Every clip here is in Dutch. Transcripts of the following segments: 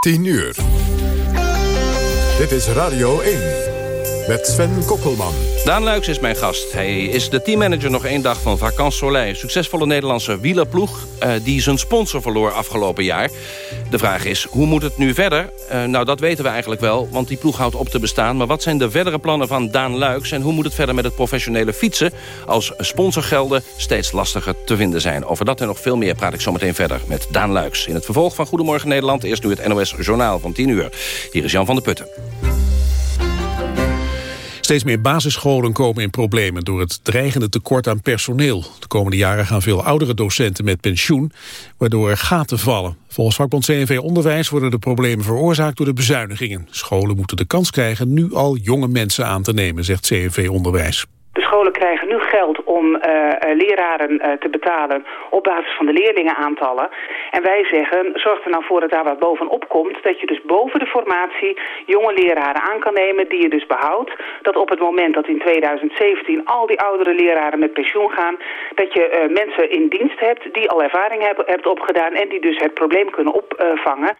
10 uur. Dit is Radio 1 met Sven Kokkelman. Daan Luiks is mijn gast. Hij is de teammanager nog één dag van Vacances Soleil. Succesvolle Nederlandse wielerploeg uh, die zijn sponsor verloor afgelopen jaar. De vraag is, hoe moet het nu verder? Uh, nou, dat weten we eigenlijk wel, want die ploeg houdt op te bestaan. Maar wat zijn de verdere plannen van Daan Luiks... en hoe moet het verder met het professionele fietsen... als sponsorgelden steeds lastiger te vinden zijn? Over dat en nog veel meer praat ik zo meteen verder met Daan Luiks. In het vervolg van Goedemorgen Nederland... eerst nu het NOS Journaal van 10 uur. Hier is Jan van der Putten. Steeds meer basisscholen komen in problemen door het dreigende tekort aan personeel. De komende jaren gaan veel oudere docenten met pensioen, waardoor er gaten vallen. Volgens vakbond CNV Onderwijs worden de problemen veroorzaakt door de bezuinigingen. Scholen moeten de kans krijgen nu al jonge mensen aan te nemen, zegt CNV Onderwijs. De scholen krijgen nu geld om uh, leraren uh, te betalen op basis van de leerlingenaantallen. En wij zeggen, zorg er nou voor dat daar wat bovenop komt. Dat je dus boven de formatie jonge leraren aan kan nemen die je dus behoudt. Dat op het moment dat in 2017 al die oudere leraren met pensioen gaan... dat je mensen in dienst hebt die al ervaring hebben, hebt opgedaan... en die dus het probleem kunnen opvangen.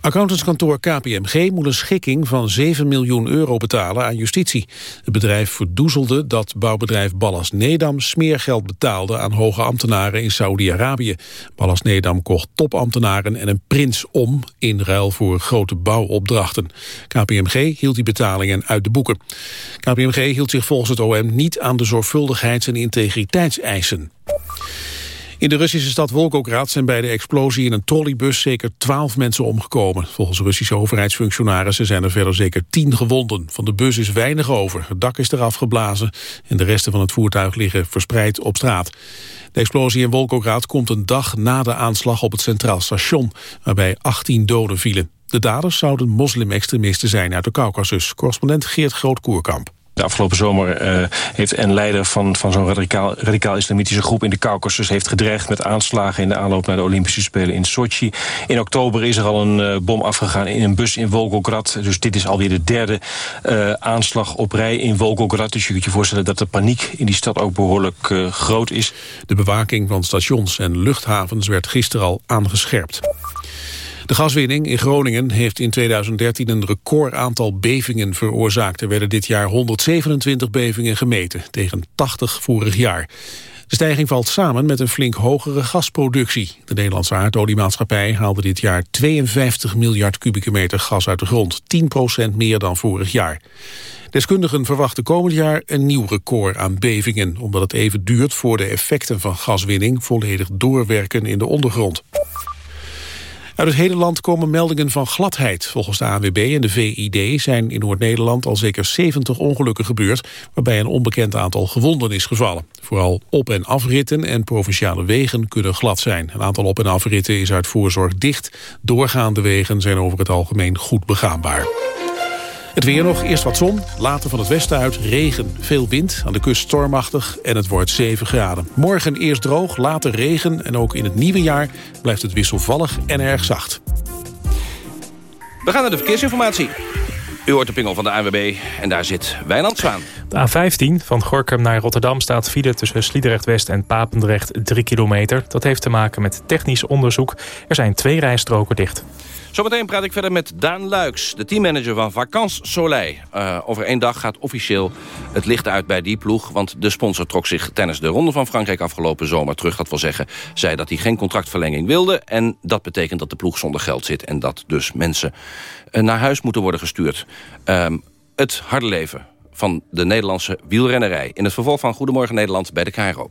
Accountantskantoor KPMG moet een schikking van 7 miljoen euro betalen aan justitie. Het bedrijf verdoezelde dat bouwbedrijf Ballas Nedam smeergeld betaalde aan hoge ambtenaren in Saudi-Arabië. Ballas Nedam kocht topambtenaren en een prins om in ruil voor grote bouwopdrachten. KPMG hield die betalingen uit de boeken. KPMG hield zich volgens het OM niet aan de zorgvuldigheids- en integriteitseisen. In de Russische stad Volgograd zijn bij de explosie in een trolleybus zeker twaalf mensen omgekomen. Volgens Russische overheidsfunctionarissen zijn er verder zeker tien gewonden. Van de bus is weinig over. Het dak is eraf geblazen en de resten van het voertuig liggen verspreid op straat. De explosie in Volgograd komt een dag na de aanslag op het Centraal Station, waarbij 18 doden vielen. De daders zouden moslim-extremisten zijn uit de Caucasus. Correspondent Geert Groot-Koerkamp. De afgelopen zomer uh, heeft een leider van, van zo'n radicaal, radicaal-islamitische groep in de Caucasus... heeft gedreigd met aanslagen in de aanloop naar de Olympische Spelen in Sochi. In oktober is er al een uh, bom afgegaan in een bus in Volgograd. Dus dit is alweer de derde uh, aanslag op rij in Volgograd. Dus je kunt je voorstellen dat de paniek in die stad ook behoorlijk groot is. De bewaking van stations en luchthavens werd gisteren al aangescherpt. De gaswinning in Groningen heeft in 2013 een record aantal bevingen veroorzaakt. Er werden dit jaar 127 bevingen gemeten, tegen 80 vorig jaar. De stijging valt samen met een flink hogere gasproductie. De Nederlandse aardoliemaatschappij haalde dit jaar 52 miljard kubieke meter gas uit de grond. 10% meer dan vorig jaar. Deskundigen verwachten komend jaar een nieuw record aan bevingen... omdat het even duurt voor de effecten van gaswinning volledig doorwerken in de ondergrond. Uit het hele land komen meldingen van gladheid. Volgens de ANWB en de VID zijn in Noord-Nederland al zeker 70 ongelukken gebeurd... waarbij een onbekend aantal gewonden is gevallen. Vooral op- en afritten en provinciale wegen kunnen glad zijn. Een aantal op- en afritten is uit voorzorg dicht. Doorgaande wegen zijn over het algemeen goed begaanbaar. Het weer nog, eerst wat zon, later van het westen uit regen. Veel wind, aan de kust stormachtig en het wordt 7 graden. Morgen eerst droog, later regen en ook in het nieuwe jaar blijft het wisselvallig en erg zacht. We gaan naar de verkeersinformatie. U hoort de pingel van de ANWB en daar zit Wijnand Zwaan. De A15 van Gorkum naar Rotterdam staat file tussen Sliedrecht-West en Papendrecht 3 kilometer. Dat heeft te maken met technisch onderzoek. Er zijn twee rijstroken dicht. Zometeen praat ik verder met Daan Luiks, de teammanager van Vacances Soleil. Uh, over één dag gaat officieel het licht uit bij die ploeg... want de sponsor trok zich tijdens de Ronde van Frankrijk afgelopen zomer terug. Dat wil zeggen, zei dat hij geen contractverlenging wilde... en dat betekent dat de ploeg zonder geld zit... en dat dus mensen uh, naar huis moeten worden gestuurd. Uh, het harde leven van de Nederlandse wielrennerij... in het vervolg van Goedemorgen Nederland bij de KRO.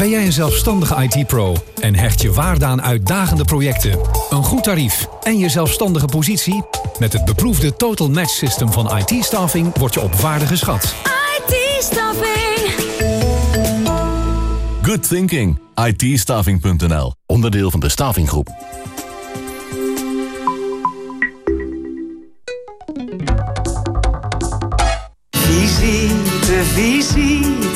Ben jij een zelfstandige IT-pro en hecht je waarde aan uitdagende projecten, een goed tarief en je zelfstandige positie? Met het beproefde Total Match System van IT-staffing word je op waarde geschat. IT-staffing. Good thinking. ITstaving.nl. Onderdeel van de Stavinggroep. Visite, visite,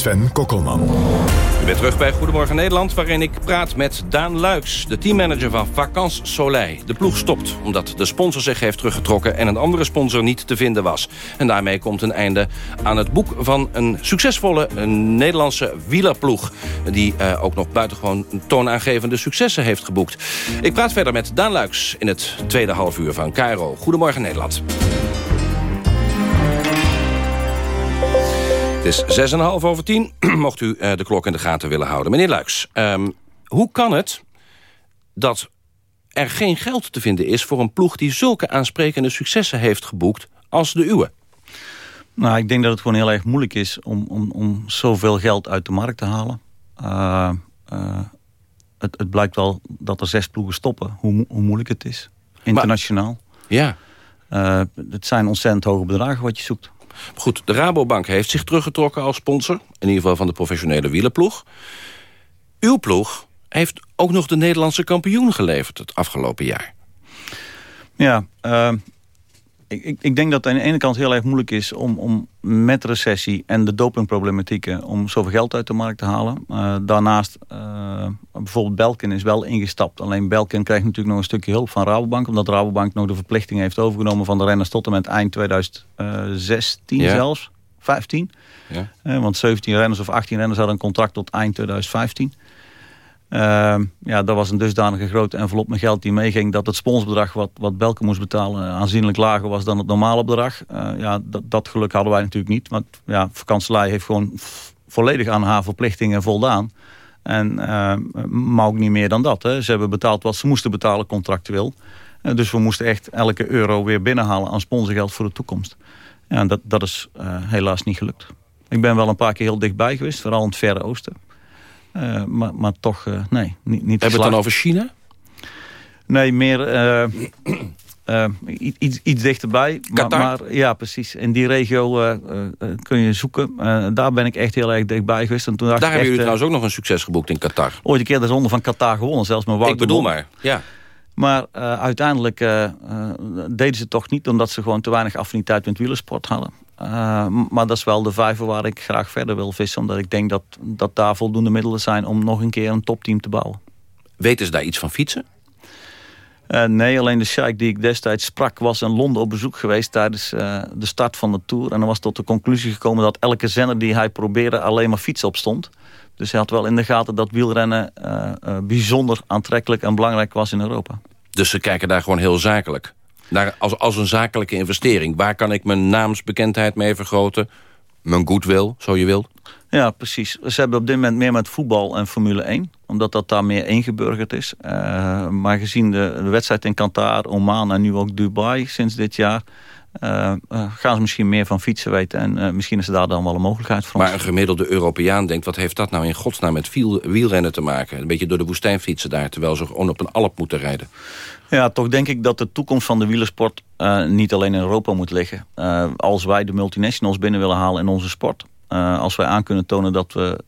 Sven Kokkelman. U bent terug bij Goedemorgen Nederland... waarin ik praat met Daan Luiks, de teammanager van Vakans Soleil. De ploeg stopt omdat de sponsor zich heeft teruggetrokken... en een andere sponsor niet te vinden was. En daarmee komt een einde aan het boek van een succesvolle Nederlandse wielerploeg... die uh, ook nog buitengewoon toonaangevende successen heeft geboekt. Ik praat verder met Daan Luiks in het tweede halfuur van Cairo. Goedemorgen Nederland. Het is 6,5 over 10. Mocht u uh, de klok in de gaten willen houden. Meneer Luiks, um, hoe kan het dat er geen geld te vinden is... voor een ploeg die zulke aansprekende successen heeft geboekt als de uwe? Nou, ik denk dat het gewoon heel erg moeilijk is om, om, om zoveel geld uit de markt te halen. Uh, uh, het, het, blijkt wel dat er zes ploegen stoppen, hoe, hoe moeilijk het is. Internationaal. Maar, ja. het zijn ontzettend hoge bedragen wat je zoekt. Goed, de Rabobank heeft zich teruggetrokken als sponsor. In ieder geval van de professionele wielerploeg. Uw ploeg heeft ook nog de Nederlandse kampioen geleverd het afgelopen jaar. Ja, uh, ik, ik, denk dat het aan de ene kant heel erg moeilijk is... om, om met recessie en de dopingproblematieken... om zoveel geld uit de markt te halen. Uh, daarnaast, uh, bijvoorbeeld Belkin is wel ingestapt. Alleen Belkin krijgt natuurlijk nog een stukje hulp van Rabobank... omdat Rabobank nog de verplichting heeft overgenomen... van de renners tot en met eind 2016 ja. zelfs. 15. Ja. Uh, want 17 renners of 18 renners hadden een contract tot eind 2015. Uh, ja, dat was een dusdanige grote envelop met geld die meeging... dat het sponsbedrag wat, wat Belke moest betalen aanzienlijk lager was dan het normale bedrag. Uh, ja, dat, dat geluk hadden wij natuurlijk niet. Want ja, vakantielei heeft gewoon volledig aan haar verplichtingen voldaan. En, uh, maar ook niet meer dan dat. Hè. Ze hebben betaald wat ze moesten betalen contractueel. dus we moesten echt elke euro weer binnenhalen aan sponsorgeld voor de toekomst. Ja, dat, dat is helaas niet gelukt. Ik ben wel een paar keer heel dichtbij geweest, vooral in het Verre Oosten. Uh, maar, maar toch, uh, nee, niet, niet Hebben we het dan over China? Nee, meer uh, iets, iets dichterbij. Qatar? Maar, maar, ja, precies. In die regio kun je zoeken. daar ben ik echt heel erg dichtbij geweest. En toen dacht daar hebben jullie trouwens ook nog een succes geboekt in Qatar. Ooit een keer de ronde van Qatar gewonnen. Zelfs met Wout Ik bedoel maar, ja. Maar uiteindelijk deden ze het toch niet... omdat ze gewoon te weinig affiniteit met wielersport hadden. Maar dat is wel de vijver waar ik graag verder wil vissen. Omdat ik denk dat, dat daar voldoende middelen zijn... om nog een keer een topteam te bouwen. Weten ze daar iets van fietsen? nee, alleen de sheik die ik destijds sprak... was in Londen op bezoek geweest tijdens de start van de Tour. En dan was tot de conclusie gekomen dat elke zender die hij probeerde... alleen maar fietsen op stond. Dus hij had wel in de gaten dat wielrennen bijzonder aantrekkelijk en belangrijk was in Europa. Dus ze kijken daar gewoon heel zakelijk. Naar, als, als een zakelijke investering. Waar kan ik mijn naamsbekendheid mee vergroten? Mijn goodwill, zo je wilt? Ja, precies. Ze hebben op dit moment meer met voetbal en Formule 1. Omdat dat daar meer ingeburgerd is. Uh, maar gezien de, de, wedstrijd in Qatar, Oman en nu ook Dubai sinds dit jaar... Uh, uh, gaan ze misschien meer van fietsen weten. En misschien is er daar dan wel een mogelijkheid voor Maar een gemiddelde Europeaan denkt... wat heeft dat nou in godsnaam met wiel, wielrennen te maken? Een beetje door de woestijn fietsen daar... terwijl ze gewoon op een alp moeten rijden. Ja, toch denk ik dat de toekomst van de wielersport uh, niet alleen in Europa moet liggen. Uh, als wij de multinationals binnen willen halen in onze sport. Uh, als wij aan kunnen tonen dat we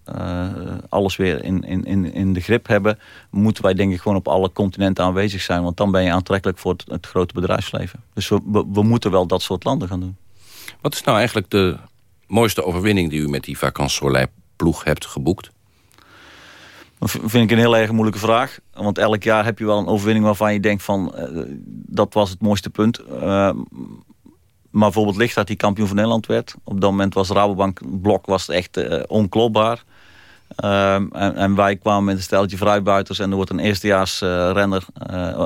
alles weer in, in, in de grip hebben... moeten wij denk ik gewoon op alle continenten aanwezig zijn. Want dan ben je aantrekkelijk voor het, grote bedrijfsleven. Dus we, we, moeten wel dat soort landen gaan doen. Wat is nou eigenlijk de mooiste overwinning die u met die Vacances ploeg hebt geboekt? Vind ik een heel erg moeilijke vraag. Want elk jaar heb je wel een overwinning waarvan je denkt van... Uh, dat was het mooiste punt. Uh, maar bijvoorbeeld Licht dat die kampioen van Nederland werd. Op dat moment was Rabobank blok was echt uh, onklopbaar. Ehm, en, en, wij kwamen met een steltje vrijbuiters en er wordt een eerstejaars renner,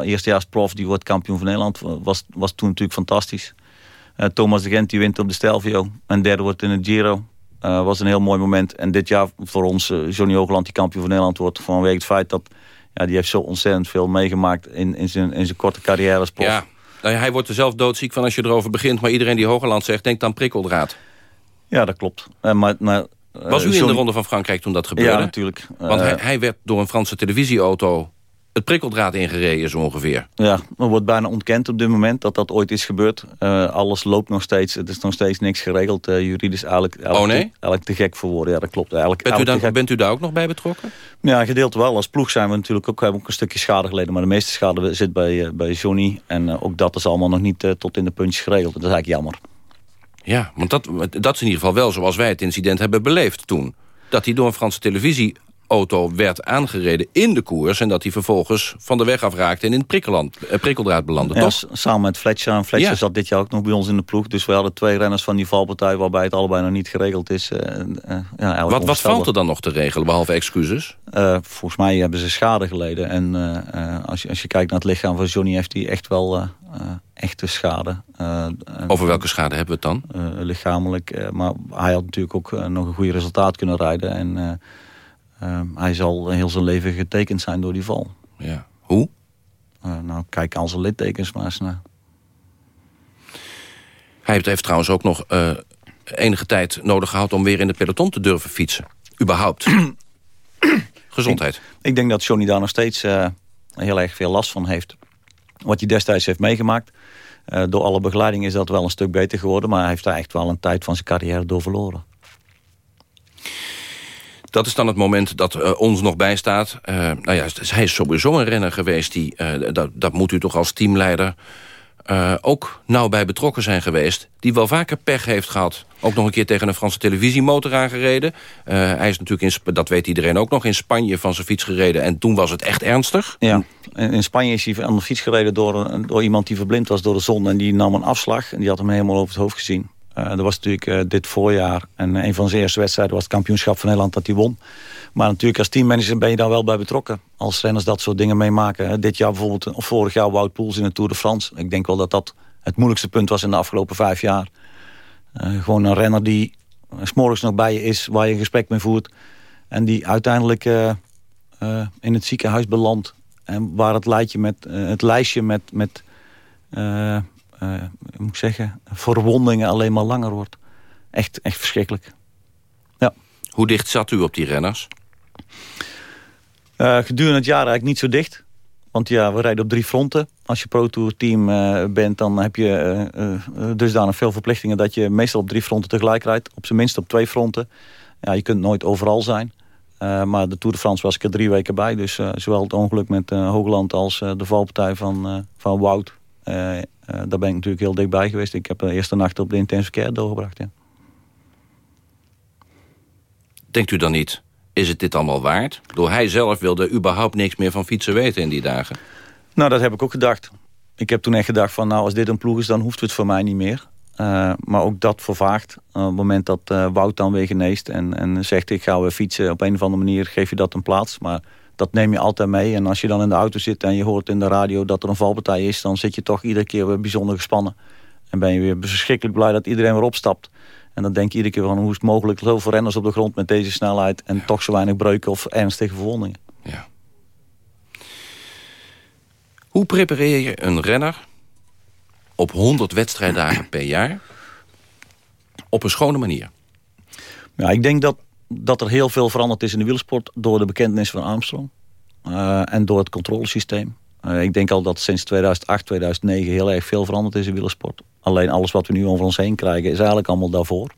eerstejaars prof, die wordt kampioen van Nederland. Was, was toen natuurlijk fantastisch. Thomas de Gent die wint op de Stelvio. En derde wordt in het Giro. Was een heel mooi moment. En dit jaar voor ons Johnny Hoogland die kampioen van Nederland wordt. Vanwege het feit dat ja, die heeft zo ontzettend veel meegemaakt in, in, zijn, in zijn korte carrière als prof. Ja, nou hij wordt er zelf doodziek van als je erover begint. Maar iedereen die Hogerland zegt, denkt dan prikkeldraad. Ja, dat klopt. Uh, maar, maar, Was u in de Ronde van Frankrijk toen dat gebeurde? Ja, natuurlijk. Want hij, hij werd door een Franse televisieauto het prikkeldraad ingereden zo ongeveer. Ja, er wordt bijna ontkend op dit moment dat dat ooit is gebeurd. Uh, alles loopt nog steeds, het is nog steeds niks geregeld. Uh, juridisch eigenlijk, eigenlijk, oh nee? te, eigenlijk te gek voor woorden. Ja, dat klopt. Eigenlijk, bent, u dan, bent u daar ook nog bij betrokken? Ja, gedeeld wel. Als ploeg zijn we natuurlijk ook, hebben ook een stukje schade geleden. Maar de meeste schade zit bij, uh, bij Johnny. En ook dat is allemaal nog niet tot in de puntjes geregeld. Dat is eigenlijk jammer. Ja, want dat, dat is in ieder geval wel zoals wij het incident hebben beleefd toen. Dat hij door een Franse televisie auto werd aangereden in de koers... en dat hij vervolgens van de weg afraakte en in het prikkelland, eh, prikkeldraad belandde, ja, toch? Samen met Fletcher. En Fletcher ja. zat dit jaar ook nog bij ons in de ploeg. Dus we hadden twee renners van die valpartij... waarbij het allebei nog niet geregeld is. Uh, uh, ja, wat, wat valt er dan nog te regelen, behalve excuses? Uh, volgens mij hebben ze schade geleden. En als, je, als je kijkt naar het lichaam van Johnny... heeft hij echt wel echte schade. Over welke schade hebben we het dan? lichamelijk. maar hij had natuurlijk ook nog een goed resultaat kunnen rijden... En, hij zal heel zijn leven getekend zijn door die val. Ja. Hoe? Uh, nou, kijk al zijn littekens maar eens naar. Hij heeft trouwens ook nog uh, enige tijd nodig gehad... om weer in de peloton te durven fietsen. Überhaupt. Gezondheid. Ik, ik, denk dat Johnny daar nog steeds heel erg veel last van heeft. Wat hij destijds heeft meegemaakt. door alle begeleiding is dat wel een stuk beter geworden. Maar hij heeft daar echt wel een tijd van zijn carrière door verloren. Dat is dan het moment dat uh, ons nog bijstaat. Uh, nou ja, hij is sowieso een renner geweest. Die, uh, dat, dat moet u toch als teamleider ook nauw bij betrokken zijn geweest. Die wel vaker pech heeft gehad. Ook nog een keer tegen een Franse televisiemotor aangereden. hij is natuurlijk, in, dat weet iedereen ook nog, in Spanje van zijn fiets gereden. En toen was het echt ernstig. Ja, in Spanje is hij aan de fiets gereden door, door iemand die verblind was door de zon. En die nam een afslag en die had hem helemaal over het hoofd gezien. Uh, er was natuurlijk uh, dit voorjaar en een van zijn eerste wedstrijden was het kampioenschap van Nederland dat hij won. Maar natuurlijk als teammanager ben je daar wel bij betrokken. Als renners dat soort dingen meemaken. Dit jaar bijvoorbeeld, of vorig jaar Wout Poels in de Tour de France. Ik denk wel dat dat het moeilijkste punt was in de afgelopen vijf jaar. Uh, gewoon een renner die s'morgens nog bij je is, waar je een gesprek mee voert. En die uiteindelijk in het ziekenhuis belandt. En waar het, lijstje met, het lijstje met... met moet ik zeggen, verwondingen alleen maar langer wordt. Echt, echt verschrikkelijk. Ja. Hoe dicht zat u op die renners? Uh, gedurende het jaar eigenlijk niet zo dicht. Want ja, we rijden op drie fronten. Als je Pro Tour team uh, bent, dan heb je uh, dusdanig veel verplichtingen... dat je meestal op drie fronten tegelijk rijdt. Op zijn minst op twee fronten. Ja, je kunt nooit overal zijn. maar de Tour de France was ik er drie weken bij. Dus zowel het ongeluk met Hoogland als de valpartij van, van Wout... Uh, daar ben ik natuurlijk heel dichtbij geweest. Ik heb de eerste nacht op de intensive care doorgebracht. Ja. Denkt u dan niet, is het dit allemaal waard? Door hij zelf wilde überhaupt niks meer van fietsen weten in die dagen. Nou, dat heb ik ook gedacht. Ik heb toen echt gedacht van, nou, als dit een ploeg is, dan hoeft het voor mij niet meer. Uh, maar ook dat vervaagt. Uh, op het moment dat uh, Wout dan weer geneest en, en zegt ik ga weer fietsen... op een of andere manier geef je dat een plaats. Maar dat neem je altijd mee. En als je dan in de auto zit en je hoort in de radio dat er een valpartij is... dan zit je toch iedere keer weer bijzonder gespannen. En ben je weer verschrikkelijk blij dat iedereen weer opstapt. En dan denk je iedere keer van hoe is het mogelijk... zoveel renners op de grond met deze snelheid... en toch zo weinig breuken of ernstige verwondingen. Ja. Hoe prepareer je een renner op 100 wedstrijddagen per jaar... op een schone manier? Ja, ik denk dat dat er heel veel veranderd is in de wielersport... door de bekentenis van Armstrong. Uh, en door het controlesysteem. Uh, ik denk al dat sinds 2008, 2009 heel erg veel veranderd is in wielersport. Alleen alles wat we nu over ons heen krijgen is eigenlijk allemaal daarvoor.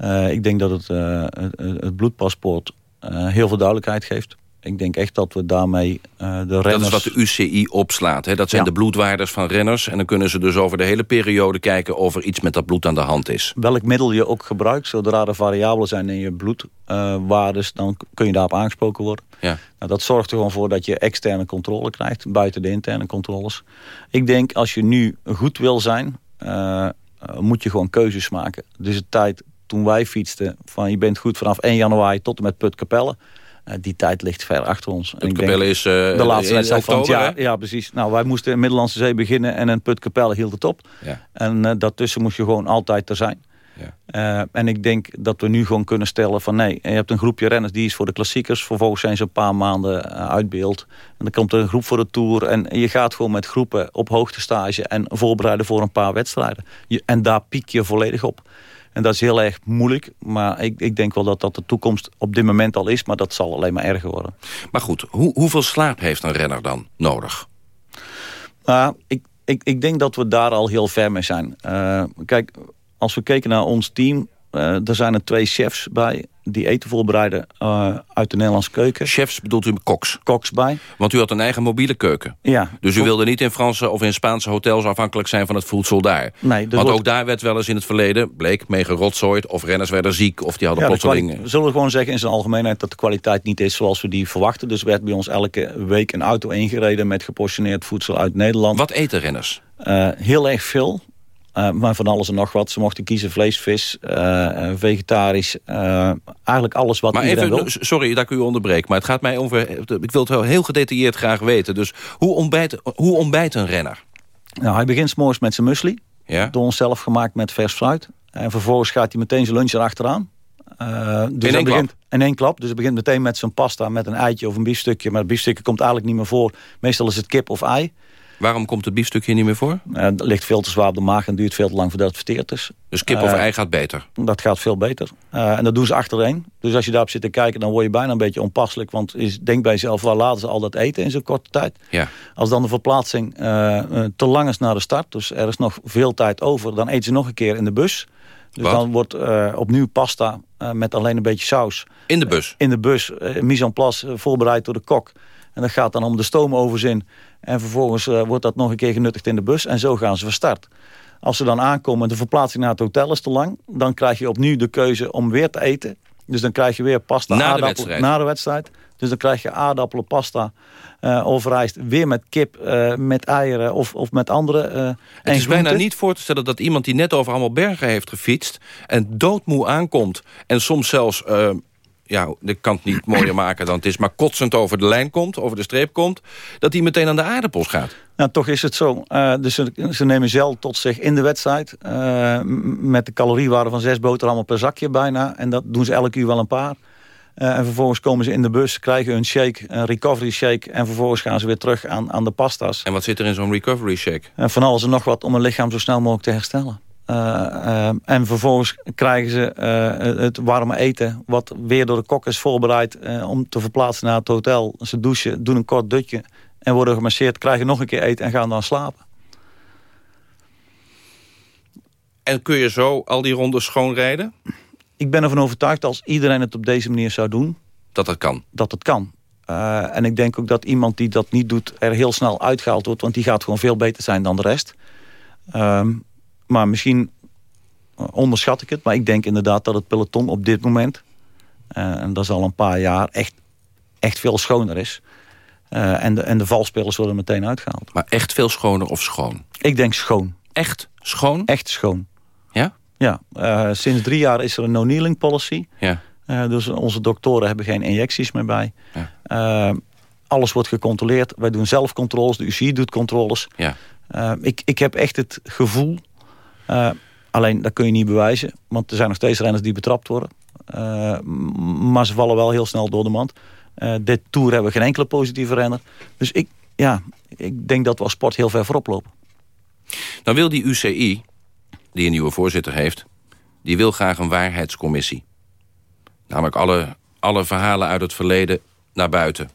Uh, ik denk dat het, het, het bloedpaspoort heel veel duidelijkheid geeft. Ik denk echt dat we daarmee uh, de renners... Dat is wat de UCI opslaat. Hè? Dat zijn de bloedwaarders van renners. En dan kunnen ze dus over de hele periode kijken... of er iets met dat bloed aan de hand is. Welk middel je ook gebruikt. Zodra er variabelen zijn in je bloedwaardes... Uh, dan kun je daarop aangesproken worden. Ja. Nou, dat zorgt er gewoon voor dat je externe controle krijgt. Buiten de interne controles. Ik denk als je nu goed wil zijn... Uh, moet je gewoon keuzes maken. Dus het tijd toen wij fietsten... van je bent goed vanaf 1 januari tot en met Putkapelle... Uh, die tijd ligt ver achter ons. Putkapelle is uh, de laatste wedstrijd van het jaar. Ja, precies. Nou, wij moesten in Middellandse Zee beginnen en een Putkapelle hield het op. Ja. En uh, daartussen moest je gewoon altijd er zijn. Ja. En ik denk dat we nu gewoon kunnen stellen van nee, je hebt een groepje renners die is voor de klassiekers. Vervolgens zijn ze een paar maanden uh, uit beeld. En dan komt er een groep voor de Tour. En je gaat gewoon met groepen op hoogtestage en voorbereiden voor een paar wedstrijden. Je, en daar piek je volledig op. En dat is heel erg moeilijk. Maar ik, ik denk wel dat dat de toekomst op dit moment al is. Maar dat zal alleen maar erger worden. Maar goed, hoe, hoeveel slaap heeft een renner dan nodig? Uh, ik, ik, ik denk dat we daar al heel ver mee zijn. Uh, kijk, als we kijken naar ons team... Uh, er zijn er twee chefs bij die eten voorbereiden uh, uit de Nederlandse keuken. Chefs bedoelt u koks? Koks bij. Want u had een eigen mobiele keuken. Ja. Dus u wilde niet in Franse of in Spaanse hotels afhankelijk zijn van het voedsel daar. Nee. Want wordt... ook daar werd wel eens in het verleden, bleek, mee gerotzooid... of renners werden ziek of die hadden ja, plotseling... We zullen gewoon zeggen in zijn algemeenheid dat de kwaliteit niet is zoals we die verwachten. Dus werd bij ons elke week een auto ingereden met geportioneerd voedsel uit Nederland. Wat eten renners? Uh, heel erg veel. Uh, maar van alles en nog wat. Ze mochten kiezen vlees, vis, uh, vegetarisch. Uh, eigenlijk alles wat maar iedereen even, wil. Sorry dat ik u onderbreek, maar het gaat mij over... Ik wil het wel heel gedetailleerd graag weten. Dus hoe ontbijt, hoe ontbijt een renner? Nou, hij begint 's morgens met zijn muesli. Ja? Door onszelf gemaakt met vers fruit. En vervolgens gaat hij meteen zijn lunch erachteraan. Uh, dus in één begint, klap? In één klap. Dus hij begint meteen met zijn pasta met een eitje of een biefstukje. Maar het biefstukje komt eigenlijk niet meer voor. Meestal is het kip of ei. Waarom komt het biefstukje niet meer voor? Uh, het ligt veel te zwaar op de maag en duurt veel te lang voordat het verteerd is. Dus kip of uh, ei gaat beter? Dat gaat veel beter. Uh, en dat doen ze achtereen. Dus als je daarop zit te kijken, dan word je bijna een beetje onpasselijk. Want is, denk bij jezelf, waar laten ze al dat eten in zo'n korte tijd? Ja. Als dan de verplaatsing te lang is naar de start, dus er is nog veel tijd over... dan eten ze nog een keer in de bus. Dus Wat? dan wordt opnieuw pasta met alleen een beetje saus. In de bus? In de bus, mise en place, voorbereid door de kok. En dat gaat dan om de stoomoverzin. En vervolgens uh, wordt dat nog een keer genuttigd in de bus. En zo gaan ze van start. Als ze dan aankomen, de verplaatsing naar het hotel is te lang. Dan krijg je opnieuw de keuze om weer te eten. Dus dan krijg je weer pasta, na aardappelen. De wedstrijd. Na de wedstrijd. Dus dan krijg je aardappelen, pasta uh, of rijst. Weer met kip, uh, met eieren of, of met andere uh, Het is bijna niet voor te stellen dat iemand die net over allemaal bergen heeft gefietst... en doodmoe aankomt en soms zelfs ja, ik kan het niet mooier maken dan het is... maar kotsend over de lijn komt, over de streep komt... dat hij meteen aan de aardappels gaat. Nou, toch is het zo. Uh, dus ze, ze, nemen zelf tot zich in de wedstrijd... Uh, met de caloriewaarde van zes boterhammen per zakje bijna. En dat doen ze elk uur wel een paar. Uh, en vervolgens komen ze in de bus, krijgen een shake, een recovery shake... en vervolgens gaan ze weer terug aan, aan de pasta's. En wat zit er in zo'n recovery shake? En van alles en nog wat om een lichaam zo snel mogelijk te herstellen. Uh, uh, en vervolgens krijgen ze uh, het warme eten... wat weer door de kok is voorbereid om te verplaatsen naar het hotel. Ze douchen, doen een kort dutje en worden gemasseerd... krijgen nog een keer eten en gaan dan slapen. En kun je zo al die rondes schoonrijden? Ik ben ervan overtuigd als iedereen het op deze manier zou doen... Dat dat kan? Dat het kan. en ik denk ook dat iemand die dat niet doet... er heel snel uitgehaald wordt, want die gaat gewoon veel beter zijn dan de rest... Um, maar misschien onderschat ik het. Maar ik denk inderdaad dat het peloton op dit moment... Uh, en dat is al een paar jaar echt, echt veel schoner is. Uh, en, de, en de valspelers worden meteen uitgehaald. Maar echt veel schoner of schoon? Ik denk schoon. Echt schoon? Echt schoon. Ja? Ja. Uh, sinds drie jaar is er een no-kneeling policy. Ja. dus onze doktoren hebben geen injecties meer bij. Ja. alles wordt gecontroleerd. Wij doen zelf controles. De UCI doet controles. Ja. ik, ik heb echt het gevoel uh, alleen, dat kun je niet bewijzen. Want er zijn nog steeds renners die betrapt worden. Uh, maar ze vallen wel heel snel door de mand. Uh, dit Tour hebben we geen enkele positieve renner. Dus ik, ja, ik denk dat we als sport heel ver voorop lopen. Dan wil die UCI, die een nieuwe voorzitter heeft... die wil graag een waarheidscommissie. Namelijk alle, alle verhalen uit het verleden naar buiten.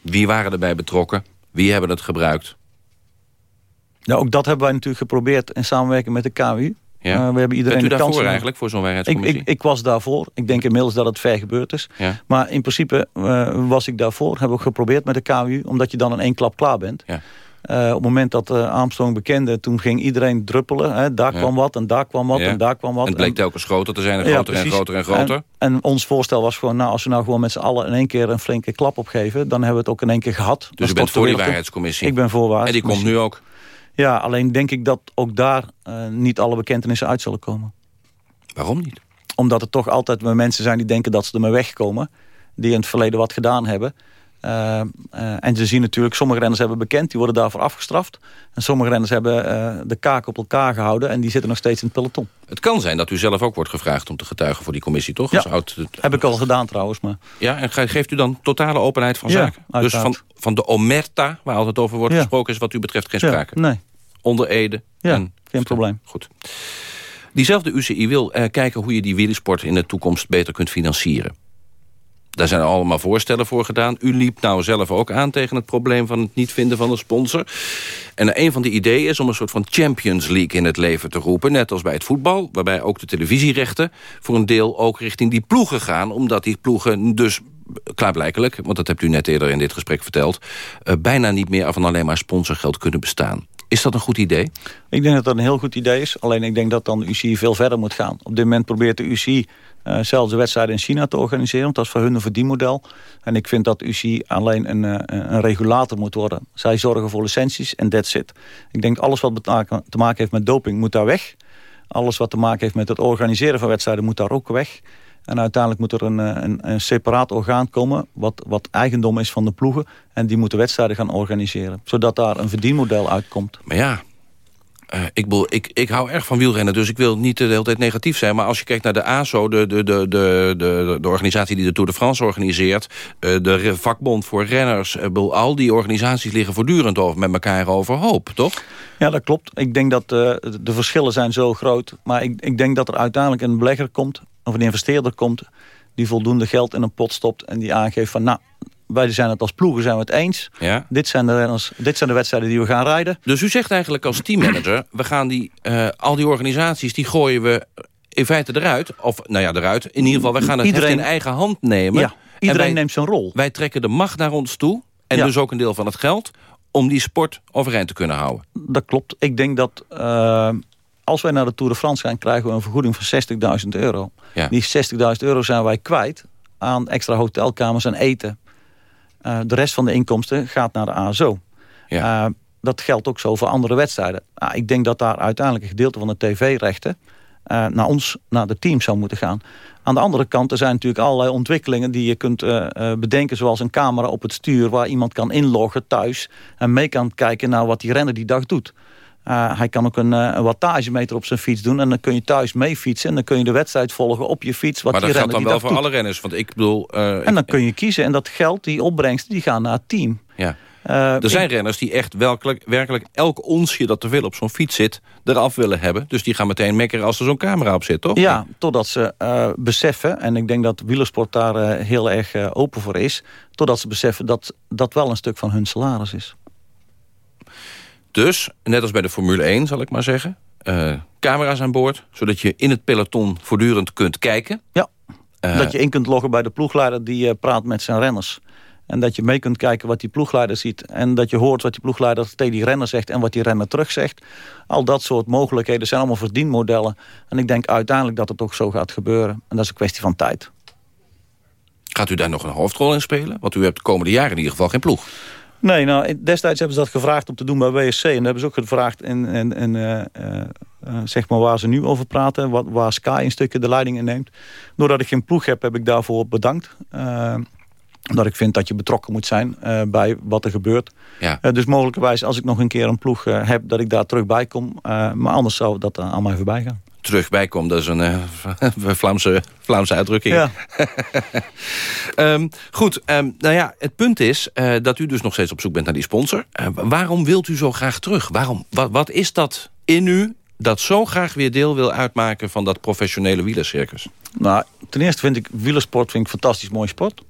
Wie waren erbij betrokken? Wie hebben het gebruikt? Nou, ook dat hebben wij natuurlijk geprobeerd in samenwerking met de KU. Ja. Uh, we hebben iedereen Bent u daarvoor eigenlijk, voor zo'n waarheidscommissie? Ik, ik, ik, was daarvoor. Ik denk inmiddels dat het ver gebeurd is. Ja. Maar in principe uh, was ik daarvoor. Hebben we geprobeerd met de KU. Omdat je dan in één klap klaar bent. Ja. Uh, op het moment dat Armstrong bekende, toen ging iedereen druppelen. Hè. Daar kwam wat en daar kwam wat en daar kwam wat. En het bleek En- telkens groter te zijn en groter en groter en groter. En, en ons voorstel was gewoon, nou, als we nou gewoon met z'n allen in één keer een flinke klap opgeven, dan hebben we het ook in één keer gehad. Dus u stort bent voor die waarheidscommissie? Ik ben voor En die komt nu ook? Ja, alleen denk ik dat ook daar eh, niet alle bekentenissen uit zullen komen. Waarom niet? omdat er toch altijd mensen zijn die denken dat ze ermee wegkomen. Die in het verleden wat gedaan hebben. Uh, uh, en ze zien natuurlijk, sommige renners hebben bekend, die worden daarvoor afgestraft. En sommige renners hebben uh, de kaak op elkaar gehouden en die zitten nog steeds in het peloton. Het kan zijn dat u zelf ook wordt gevraagd om te getuigen voor die commissie, toch? Ja, oud, heb ik al gedaan trouwens. Maar... Ja, en geeft u dan totale openheid van zaken? Ja, dus van, van de omerta, waar altijd over wordt ja. gesproken, is wat u betreft geen sprake? nee. Onder Ede? Ja, en... geen probleem. Goed. Diezelfde UCI wil kijken hoe je die wielersport in de toekomst beter kunt financieren. Daar zijn allemaal voorstellen voor gedaan. U liep nou zelf ook aan tegen het probleem van het niet vinden van een sponsor. En een van de ideeën is om een soort van Champions League in het leven te roepen. Net als bij het voetbal, waarbij ook de televisierechten... voor een deel ook richting die ploegen gaan. Omdat die ploegen dus klaarblijkelijk... want dat hebt u net eerder in dit gesprek verteld... Uh, bijna niet meer van alleen maar sponsorgeld kunnen bestaan. Is dat een goed idee? Ik denk dat dat een heel goed idee is. Alleen ik denk dat dan UCI veel verder moet gaan. Op dit moment probeert de UCI uh, zelfs de wedstrijden in China te organiseren. Want dat is voor hun een verdienmodel. En ik vind dat UCI alleen een, uh, een regulator moet worden. Zij zorgen voor licenties en that's it. Ik denk alles wat te maken heeft met doping moet daar weg. Alles wat te maken heeft met het organiseren van wedstrijden moet daar ook weg. En uiteindelijk moet er een, een, een, separaat orgaan komen... Wat, wat eigendom is van de ploegen. En die moeten wedstrijden gaan organiseren. Zodat daar een verdienmodel uitkomt. Maar ja, uh, ik, bedoel, ik, ik hou erg van wielrennen, dus ik wil niet de hele tijd negatief zijn. Maar als je kijkt naar de ASO, de, de, de, de, de, de organisatie die de Tour de France organiseert... Uh, de vakbond voor renners, uh, al die organisaties liggen voortdurend over, met elkaar overhoop, toch? Ja, dat klopt. Ik denk dat de verschillen zijn zo groot. Maar ik, ik denk dat er uiteindelijk een belegger komt, of een investeerder komt... die voldoende geld in een pot stopt en die aangeeft van... nou, wij zijn het als ploegen zijn we het eens. Ja. Dit, zijn de renners, dit zijn de wedstrijden die we gaan rijden. Dus u zegt eigenlijk als teammanager... we gaan die, uh, al die organisaties, die gooien we in feite eruit. Of, nou ja, eruit. In ieder geval, we gaan het iedereen, in eigen hand nemen. Ja, iedereen wij, neemt zijn rol. Wij trekken de macht naar ons toe. En ja. dus ook een deel van het geld om die sport overeind te kunnen houden. Dat klopt. Ik denk dat uh, als wij naar de Tour de France gaan... krijgen we een vergoeding van 60.000 euro. Ja. Die 60.000 euro zijn wij kwijt aan extra hotelkamers en eten. Uh, de rest van de inkomsten gaat naar de ASO. Ja. Uh, dat geldt ook zo voor andere wedstrijden. Uh, ik denk dat daar uiteindelijk een gedeelte van de tv-rechten... naar ons, naar de team zou moeten gaan. Aan de andere kant, er zijn natuurlijk allerlei ontwikkelingen... die je kunt bedenken, zoals een camera op het stuur... waar iemand kan inloggen thuis... en mee kan kijken naar wat die renner die dag doet. Uh, hij kan ook een, uh, een, wattagemeter op zijn fiets doen. En dan kun je thuis mee fietsen. En dan kun je de wedstrijd volgen op je fiets. Wat maar dat geldt dan wel voor doet. alle renners. Want ik bedoel... Uh, en dan kun je kiezen. En dat geld, die opbrengsten, die gaan naar het team. Ja. er zijn ik, renners die echt werkelijk, werkelijk elk onsje dat er wil op zo'n fiets zit... eraf willen hebben. Dus die gaan meteen mekkeren als er zo'n camera op zit, toch? Ja, totdat ze beseffen... en ik denk dat wielersport daar heel erg open voor is... totdat ze beseffen dat dat wel een stuk van hun salaris is. Dus, net als bij de Formule 1 zal ik maar zeggen... Uh, camera's aan boord, zodat je in het peloton voortdurend kunt kijken. Ja, uh, dat je in kunt loggen bij de ploegleider die uh, praat met zijn renners. En dat je mee kunt kijken wat die ploegleider ziet. En dat je hoort wat die ploegleider tegen die renner zegt... en wat die renner terug zegt. Al dat soort mogelijkheden zijn allemaal verdienmodellen. En ik denk uiteindelijk dat het toch zo gaat gebeuren. En dat is een kwestie van tijd. Gaat u daar nog een hoofdrol in spelen? Want u hebt de komende jaren in ieder geval geen ploeg. Nee, nou, destijds hebben ze dat gevraagd om te doen bij WSC. En dat hebben ze ook gevraagd in, in uh, uh, zeg maar waar ze nu over praten. Wat, waar Sky een stukje de leiding in neemt. Doordat ik geen ploeg heb, heb ik daarvoor bedankt. Uh, omdat ik vind dat je betrokken moet zijn bij wat er gebeurt. Ja. dus mogelijkerwijs als ik nog een keer een ploeg heb... dat ik daar terug bij kom. maar anders zou dat aan mij voorbij gaan terug bij komt. Dat is een uh, Vlaamse, Vlaamse uitdrukking. Ja. um, goed, um, nou ja, het punt is uh, dat u dus nog steeds op zoek bent naar die sponsor. Uh, waarom wilt u zo graag terug? Waarom, wat, wat is dat in u dat zo graag weer deel wil uitmaken... van dat professionele wielercircus? Nou, ten eerste vind ik wielersport vind ik fantastisch mooi sport.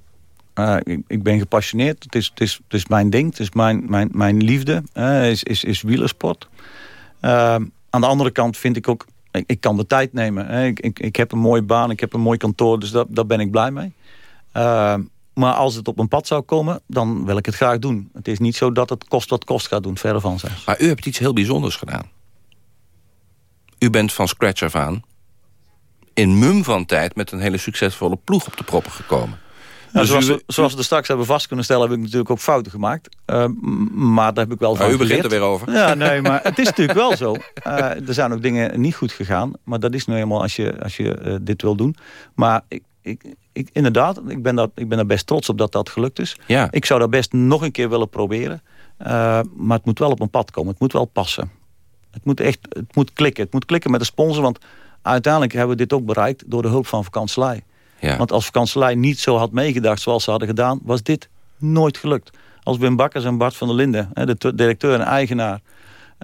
Ik, ik, ben gepassioneerd. Het is, het, is, het is mijn ding. Het is mijn, mijn, mijn liefde. is, is, is wielersport. aan de andere kant vind ik ook ik, ik, kan de tijd nemen. Hè. Ik, ik, heb een mooie baan, ik heb een mooi kantoor, dus daar, daar ben ik blij mee. Uh, maar als het op een pad zou komen, dan wil ik het graag doen. Het is niet zo dat het kost wat kost gaat doen, verder van zelfs. Maar u hebt iets heel bijzonders gedaan. U bent van scratch af aan in mum van tijd met een hele succesvolle ploeg op de proppen gekomen. Nou, zoals, we, zoals we er straks hebben vast kunnen stellen... heb ik natuurlijk ook fouten gemaakt. Uh, maar daar heb ik wel van U begint er weer over. Ja, nee, maar het is natuurlijk wel zo. Uh, er zijn ook dingen niet goed gegaan. Maar dat is nu eenmaal als je, als je uh, dit wil doen. Maar ik, ik, ik, inderdaad, ik ben, dat, ik ben er best trots op dat dat gelukt is. Ja. Ik zou dat best nog een keer willen proberen. maar het moet wel op een pad komen. Het moet wel passen. Het moet echt het moet klikken. Het moet klikken met de sponsor. Want uiteindelijk hebben we dit ook bereikt door de hulp van vakantselij. Want als vakantselij niet zo had meegedacht zoals ze hadden gedaan... was dit nooit gelukt. Als Wim Bakkers en Bart van der Linden, de directeur en eigenaar...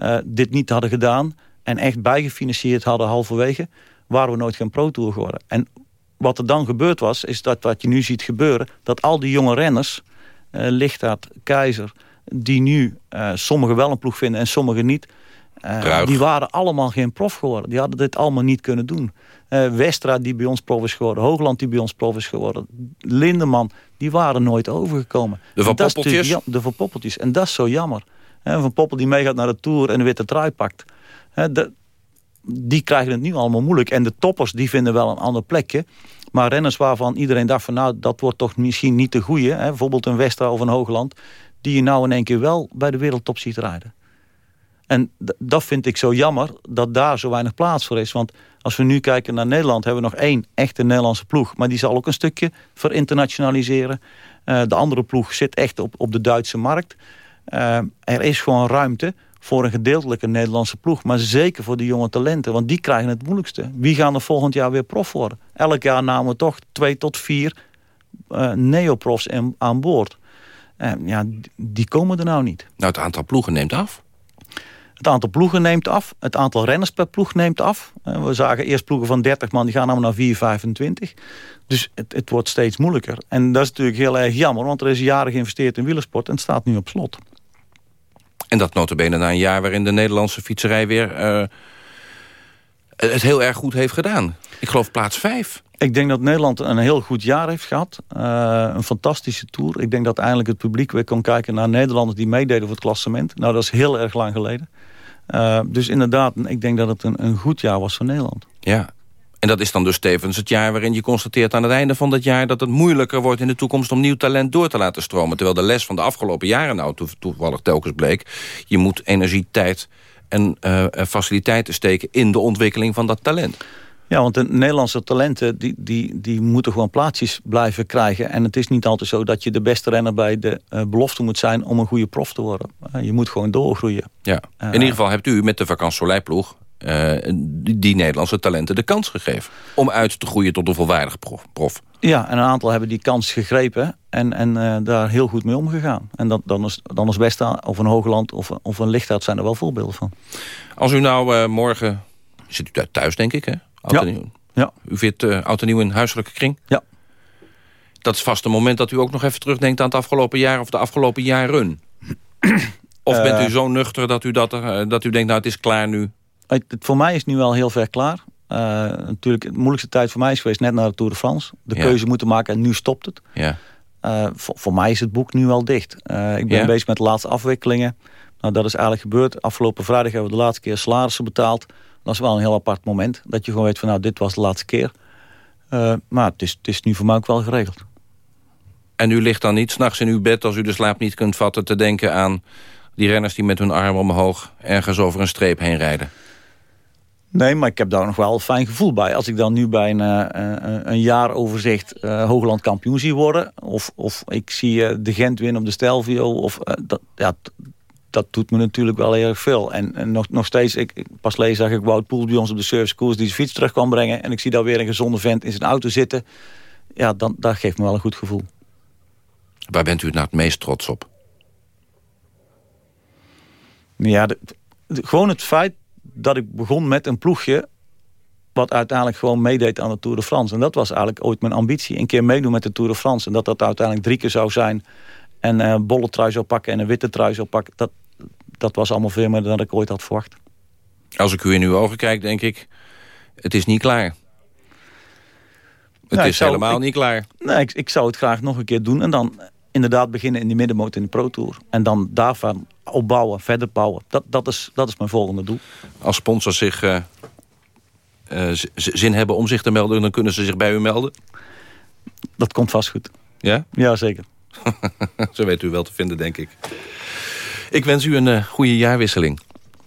Uh, dit niet hadden gedaan en echt bijgefinancierd hadden halverwege... waren we nooit geen Pro Tour geworden. En wat er dan gebeurd was, is dat wat je nu ziet gebeuren... dat al die jonge renners, uh, Keizer... die nu uh, sommigen wel een ploeg vinden en sommigen niet... Uh, die waren allemaal geen prof geworden. Die hadden dit allemaal niet kunnen doen. Uh, Westra die bij ons prof is geworden. Hoogland die bij ons prof is geworden. Lindeman, die waren nooit overgekomen. De Van Poppeltjes? De Van Poppeltjes. En dat is zo jammer. He, van Poppel die meegaat naar de Tour en de witte trui pakt. He, de, die krijgen het nu allemaal moeilijk. En de toppers die vinden wel een ander plekje. Maar renners waarvan iedereen dacht van... nou, dat wordt toch misschien niet de goeie. He, bijvoorbeeld een Westra of een Hoogland. Die je nou in één keer wel bij de wereldtop ziet rijden. En dat vind ik zo jammer, dat daar zo weinig plaats voor is. Want als we nu kijken naar Nederland... hebben we nog één echte Nederlandse ploeg. Maar die zal ook een stukje verinternationaliseren. Uh, de andere ploeg zit echt op, op de Duitse markt. Uh, er is gewoon ruimte voor een gedeeltelijke Nederlandse ploeg. Maar zeker voor de jonge talenten, want die krijgen het moeilijkste. Wie gaan er volgend jaar weer prof worden? Elk jaar namen we toch twee tot vier uh, neoprofs aan boord. ja, die komen er nou niet. Nou, het aantal ploegen neemt af. Het aantal ploegen neemt af. Het aantal renners per ploeg neemt af. We zagen eerst ploegen van 30 man, die gaan allemaal naar 4, 25. Dus het, het wordt steeds moeilijker. En dat is natuurlijk heel erg jammer, want er is jaren geïnvesteerd in wielersport... en het staat nu op slot. En dat notabene na een jaar waarin de Nederlandse fietserij weer... Uh, het heel erg goed heeft gedaan. Ik geloof plaats 5. Ik denk dat Nederland een heel goed jaar heeft gehad. Uh, een fantastische tour. Ik denk dat eindelijk het publiek weer kon kijken naar Nederlanders die meededen voor het klassement. Nou, dat is heel erg lang geleden. Uh, dus inderdaad, ik denk dat het een, een goed jaar was voor Nederland. Ja, en dat is dan dus tevens het jaar waarin je constateert aan het einde van dat jaar... dat het moeilijker wordt in de toekomst om nieuw talent door te laten stromen. Terwijl de les van de afgelopen jaren nou to toevallig telkens bleek... je moet energie, tijd en uh, faciliteiten steken in de ontwikkeling van dat talent. Ja, want de Nederlandse talenten die, die, die moeten gewoon plaatsjes blijven krijgen. En het is niet altijd zo dat je de beste renner bij de uh, belofte moet zijn... om een goede prof te worden. Uh, je moet gewoon doorgroeien. Ja. In ieder geval hebt u met de vakantsolijploeg... Uh, die, die Nederlandse talenten de kans gegeven... om uit te groeien tot een volwaardig prof. Ja, en een aantal hebben die kans gegrepen... en, en daar heel goed mee omgegaan. En dat, dan, is, dan is Westa of een Hoogland of, of een Lichtaard... zijn er wel voorbeelden van. Als u nou morgen... Zit u daar thuis, denk ik, hè? Oud ja. U vindt uh, oud en nieuw in huiselijke kring? Ja. Dat is vast een moment dat u ook nog even terugdenkt aan het afgelopen jaar... of de afgelopen jaren. of uh, bent u zo nuchter dat u, dat, uh, dat u denkt, nou het is klaar nu? Het, het, voor mij is nu wel heel ver klaar. natuurlijk, de moeilijkste tijd voor mij is geweest net na de Tour de France. De ja. keuze moeten maken en nu stopt het. Ja. Voor, voor, mij is het boek nu wel dicht. ik ben ja? bezig met de laatste afwikkelingen. Nou, dat is eigenlijk gebeurd. Afgelopen vrijdag hebben we de laatste keer salarissen betaald. Dat is wel een heel apart moment. Dat je gewoon weet van nou, dit was de laatste keer. Uh, maar het is, het is nu voor mij ook wel geregeld. En u ligt dan niet s'nachts in uw bed als u de slaap niet kunt vatten... te denken aan die renners die met hun armen omhoog... ergens over een streep heen rijden? Nee, maar ik heb daar nog wel een fijn gevoel bij. Als ik dan nu bij een, uh, een jaaroverzicht uh, Hoogland kampioen zie worden... of, of ik zie de Gent winnen op de Stelvio... Of, dat, ja, dat doet me natuurlijk wel heel erg veel. En, en nog, nog steeds, ik, pas lees zag ik Wout Poels bij ons op de servicekoers... die zijn fiets terug kwam brengen. En ik zie daar weer een gezonde vent in zijn auto zitten. Ja, dan, dat geeft me wel een goed gevoel. Waar bent u nou het meest trots op? Ja, de, de, gewoon het feit dat ik begon met een ploegje... wat uiteindelijk gewoon meedeed aan de Tour de France. En dat was eigenlijk ooit mijn ambitie. Een keer meedoen met de Tour de France. En dat dat uiteindelijk drie keer zou zijn... en een uh, bolle trui zou pakken en een witte trui zou pakken... dat, dat was allemaal veel meer dan ik ooit had verwacht. Als ik u in uw ogen kijk, denk ik... het is niet klaar. Het Nou, is zou- helemaal ik- niet klaar. Nee, ik, ik zou het graag nog een keer doen. En dan inderdaad beginnen in die middenmoot in de Pro Tour. En dan daarvan opbouwen, verder bouwen. Dat, dat, is, dat is mijn volgende doel. Als sponsors zich eh, eh, zin hebben om zich te melden... dan kunnen ze zich bij u melden. Dat komt vast goed. Ja? Ja, zeker. Zo weet u wel te vinden, denk ik. Ik wens u een uh, goede jaarwisseling.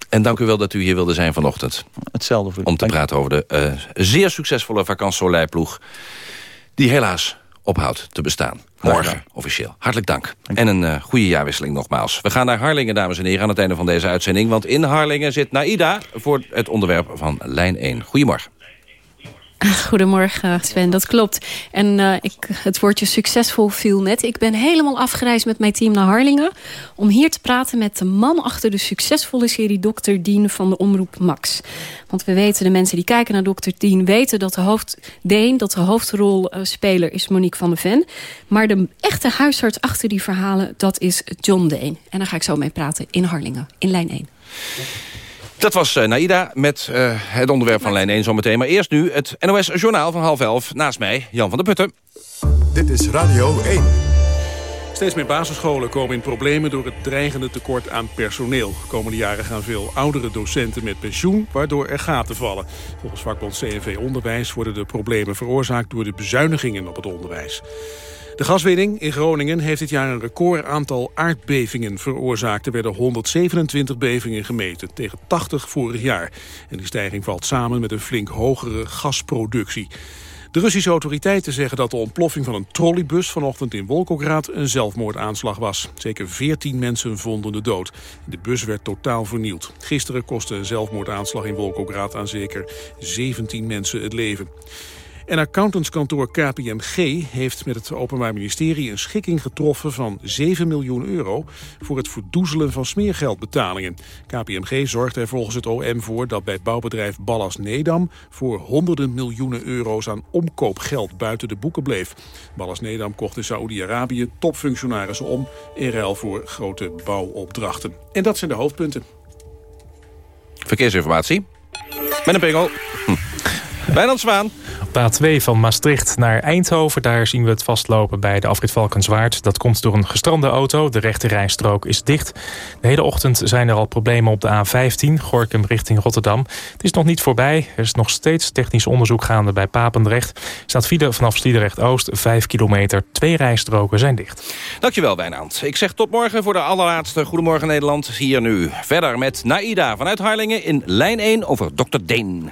En dank u wel dat u hier wilde zijn vanochtend. Hetzelfde voor u. Om te praten over de uh, zeer succesvolle vakantie-ploeg... die helaas ophoudt te bestaan. Morgen, officieel. Hartelijk dank. En een uh, goede jaarwisseling nogmaals. We gaan naar Harlingen, dames en heren, aan het einde van deze uitzending. Want in Harlingen zit Naida voor het onderwerp van Lijn 1. Goedemorgen. Goedemorgen Sven, dat klopt. En uh, ik, het woordje succesvol viel net. Ik ben helemaal afgereisd met mijn team naar Harlingen... om hier te praten met de man achter de succesvolle serie Dr. Dien van de Omroep Max. Want we weten, de mensen die kijken naar Dr. Dien... weten dat de hoofddeen, dat de hoofdrolspeler is Monique van der Ven. Maar de echte huisarts achter die verhalen, dat is John Deen. En daar ga ik zo mee praten in Harlingen, in lijn 1. Dat was uh, Naida met uh, het onderwerp van lijn 1 zometeen. Maar eerst nu het NOS Journaal van half elf. Naast mij, Jan van der Putten. Dit is Radio 1. Steeds meer basisscholen komen in problemen door het dreigende tekort aan personeel. komende jaren gaan veel oudere docenten met pensioen, waardoor er gaten vallen. Volgens vakbond CNV Onderwijs worden de problemen veroorzaakt door de bezuinigingen op het onderwijs. De gaswinning in Groningen heeft dit jaar een record aantal aardbevingen veroorzaakt. Er werden 127 bevingen gemeten, tegen 80 vorig jaar. En die stijging valt samen met een flink hogere gasproductie. De Russische autoriteiten zeggen dat de ontploffing van een trolleybus vanochtend in Wolkograd een zelfmoordaanslag was. Zeker 14 mensen vonden de dood. De bus werd totaal vernield. Gisteren kostte een zelfmoordaanslag in Wolkograd aan zeker 17 mensen het leven. En accountantskantoor KPMG heeft met het Openbaar Ministerie een schikking getroffen van 7 miljoen euro voor het verdoezelen van smeergeldbetalingen. KPMG zorgt er volgens het OM voor dat bij bouwbedrijf Ballas Nedam voor honderden miljoenen euro's aan omkoopgeld buiten de boeken bleef. Ballas Nedam kocht in Saoedi-Arabië topfunctionarissen om in ruil voor grote bouwopdrachten. En dat zijn de hoofdpunten. Verkeersinformatie. Met een pingel. Hm. Wijnand Zwaan. Op A2 van Maastricht naar Eindhoven. Daar zien we het vastlopen bij de afrit Valkenswaard. Dat komt door een gestrande auto. De rechte rijstrook is dicht. De hele ochtend zijn er al problemen op de A15. Gorkum richting Rotterdam. Het is nog niet voorbij. Er is nog steeds technisch onderzoek gaande bij Papendrecht. Staat file vanaf Sliedrecht-Oost 5 kilometer. Twee rijstroken zijn dicht. Dankjewel Wijnand. Ik zeg tot morgen voor de allerlaatste Goedemorgen Nederland. Hier nu verder met Naida vanuit Harlingen in lijn 1 over Dr. Deen.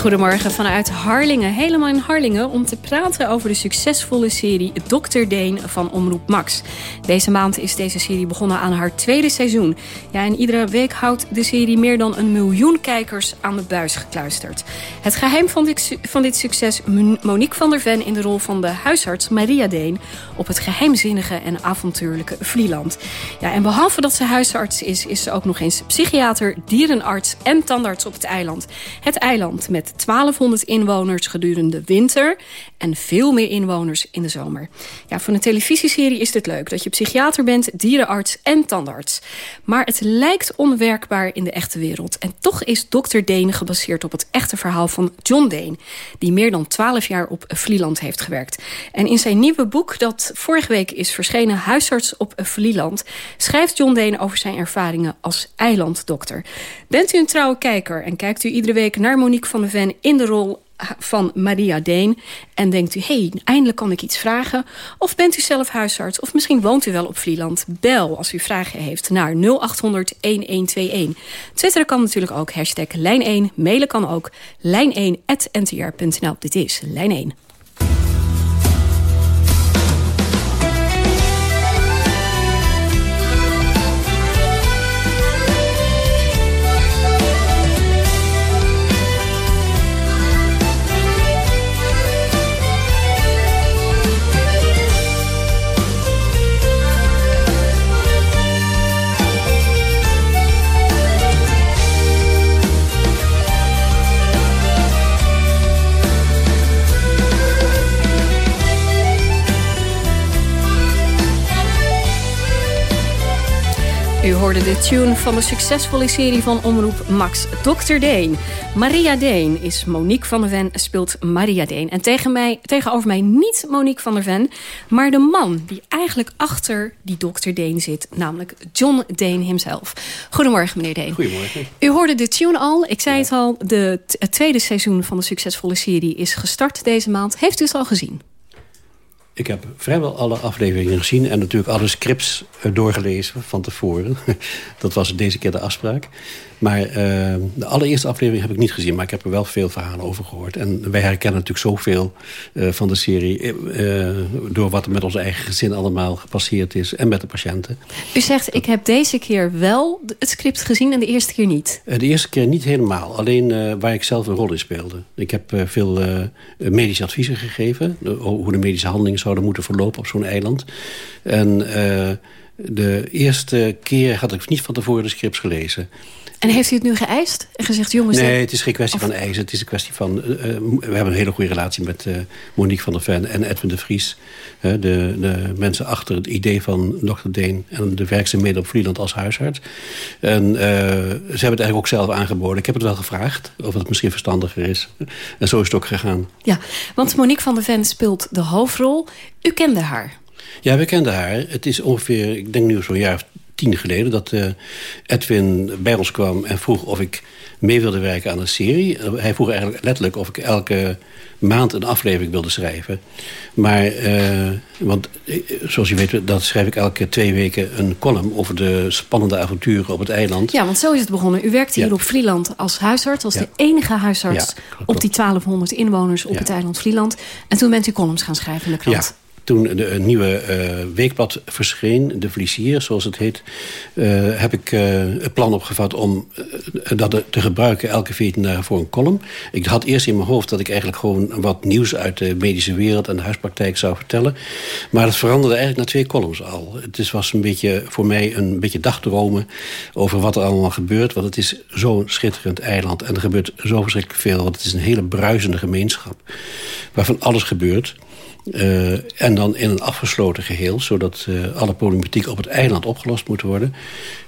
Goedemorgen vanuit Harlingen, helemaal in Harlingen... om te praten over de succesvolle serie Dr. Deen van Omroep Max. Deze maand is deze serie begonnen aan haar tweede seizoen. Ja, en iedere week houdt de serie meer dan een miljoen kijkers aan de buis gekluisterd. Het geheim van dit, van dit succes Monique van der Ven... in de rol van de huisarts Maria Deen... op het geheimzinnige en avontuurlijke Vlieland. Ja, en behalve dat ze huisarts is... is ze ook nog eens psychiater, dierenarts en tandarts op het eiland. Het eiland met 1200 inwoners gedurende winter... en veel meer inwoners in de zomer. Ja, voor een televisieserie is dit leuk. Dat je psychiater bent, dierenarts en tandarts. Maar het lijkt onwerkbaar in de echte wereld. En toch is Dr. Deen gebaseerd op het echte verhaal van John Deen... die meer dan 12 jaar op Vlieland heeft gewerkt. En in zijn nieuwe boek, dat vorige week is verschenen... Huisarts op Vlieland... schrijft John Deen over zijn ervaringen als eilanddokter. Bent u een trouwe kijker en kijkt u iedere week naar Monique van der Ven in de rol van Maria Deen. En denkt u, hey, eindelijk kan ik iets vragen. Of bent u zelf huisarts, of misschien woont u wel op Vlieland. Bel als u vragen heeft naar 0800 1121. Twitter kan natuurlijk ook, hashtag lijn1. Mailen kan ook, lijn1.ntr.nl. Dit is Lijn 1. Hoorde de tune van de succesvolle serie van Omroep Max, Dr. Deen. Maria Deen is Monique van der Ven, speelt Maria Deen. En tegen mij, tegenover mij niet Monique van der Ven... maar de man die eigenlijk achter die Dr. Deen zit... namelijk John Deen himself. Goedemorgen, meneer Deen. Goedemorgen. U hoorde de tune al. Ik zei het al, de, het tweede seizoen van de succesvolle serie is gestart deze maand. Heeft u het al gezien? Ik heb vrijwel alle afleveringen gezien en natuurlijk alle scripts eh, doorgelezen van tevoren. Dat was deze keer de afspraak. Maar uh, de allereerste aflevering heb ik niet gezien, maar ik heb er wel veel verhalen over gehoord. En wij herkennen natuurlijk zoveel uh, van de serie uh, door wat er met ons eigen gezin allemaal gepasseerd is en met de patiënten. U zegt, ik heb deze keer wel het script gezien en de eerste keer niet. de eerste keer niet helemaal, alleen waar ik zelf een rol in speelde. Ik heb veel medische adviezen gegeven, hoe de medische handelingen zouden moeten verlopen op zo'n eiland. En de eerste keer had ik niet van tevoren de scripts gelezen. En heeft u het nu geëist en gezegd, jongens... Nee, het is geen kwestie van eisen. Het is een kwestie van... Uh, we hebben een hele goede relatie met uh, Monique van der Ven en Edwin de Vries. Uh, de, de, mensen achter het idee van Dr. Deen... en de werkzaamheden op Vlieland als huisarts. En ze hebben het eigenlijk ook zelf aangeboden. Ik heb het wel gevraagd of het misschien verstandiger is. En zo is het ook gegaan. Ja, want Monique van der Ven speelt de hoofdrol. U kende haar. Ja, we kenden haar. Het is ongeveer, ik denk nu zo'n jaar of tien geleden... dat uh, Edwin bij ons kwam en vroeg of ik mee wilde werken aan een serie. Hij vroeg eigenlijk letterlijk of ik elke maand een aflevering wilde schrijven. Maar, uh, want zoals je weet, dat schrijf ik elke twee weken een column... over de spannende avonturen op het eiland. Ja, want zo is het begonnen. U werkte hier op Vlieland als huisarts. Als ja. de enige huisarts ja, op die 1200 inwoners op het eiland Vlieland. En toen bent u columns gaan schrijven in de krant toen de, een nieuwe uh, weekblad verscheen, De Vliesier, zoals het heet... Uh, heb ik uh, het plan opgevat om dat te gebruiken elke 14 dagen voor een column. Ik had eerst in mijn hoofd dat ik eigenlijk gewoon wat nieuws... uit de medische wereld en de huispraktijk zou vertellen. Maar dat veranderde eigenlijk naar twee columns al. Het is, was een beetje voor mij een beetje dagdromen over wat er allemaal gebeurt. Want het is zo'n schitterend eiland en er gebeurt zo verschrikkelijk veel. Want het is een hele bruisende gemeenschap waarvan alles gebeurt... Uh, en dan in een afgesloten geheel... zodat uh, alle problematiek op het eiland opgelost moet worden.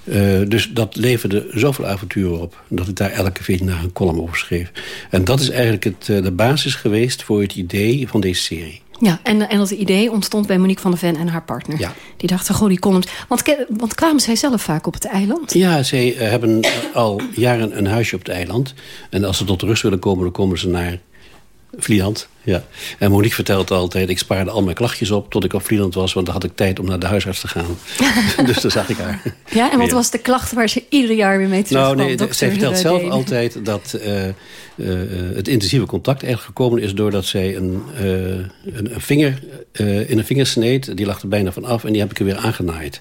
Uh, dus dat leverde zoveel avonturen op... dat ik daar elke 14 dagen een column over schreef. En dat is eigenlijk het, de basis geweest voor het idee van deze serie. Ja, en, en dat idee ontstond bij Monique van der Ven en haar partner. Ja. Die dachten, goh, die columns... Want, want kwamen zij zelf vaak op het eiland? Ja, zij hebben al jaren een huisje op het eiland. En als ze tot rust willen komen, dan komen ze naar Vlieland, ja. En Monique vertelt altijd, ik spaarde al mijn klachtjes op tot ik op Vlieland was, want dan had ik tijd om naar de huisarts te gaan. dus dan zag ik haar. Ja, en wat was de klacht waar ze ieder jaar weer mee terugkwam? Nou, nee, zij vertelt zelf altijd dat uh, uh, het intensieve contact eigenlijk gekomen is doordat zij een, uh, een, een, vinger in een vinger sneed. Die lag er bijna van af en die heb ik er weer aangenaaid.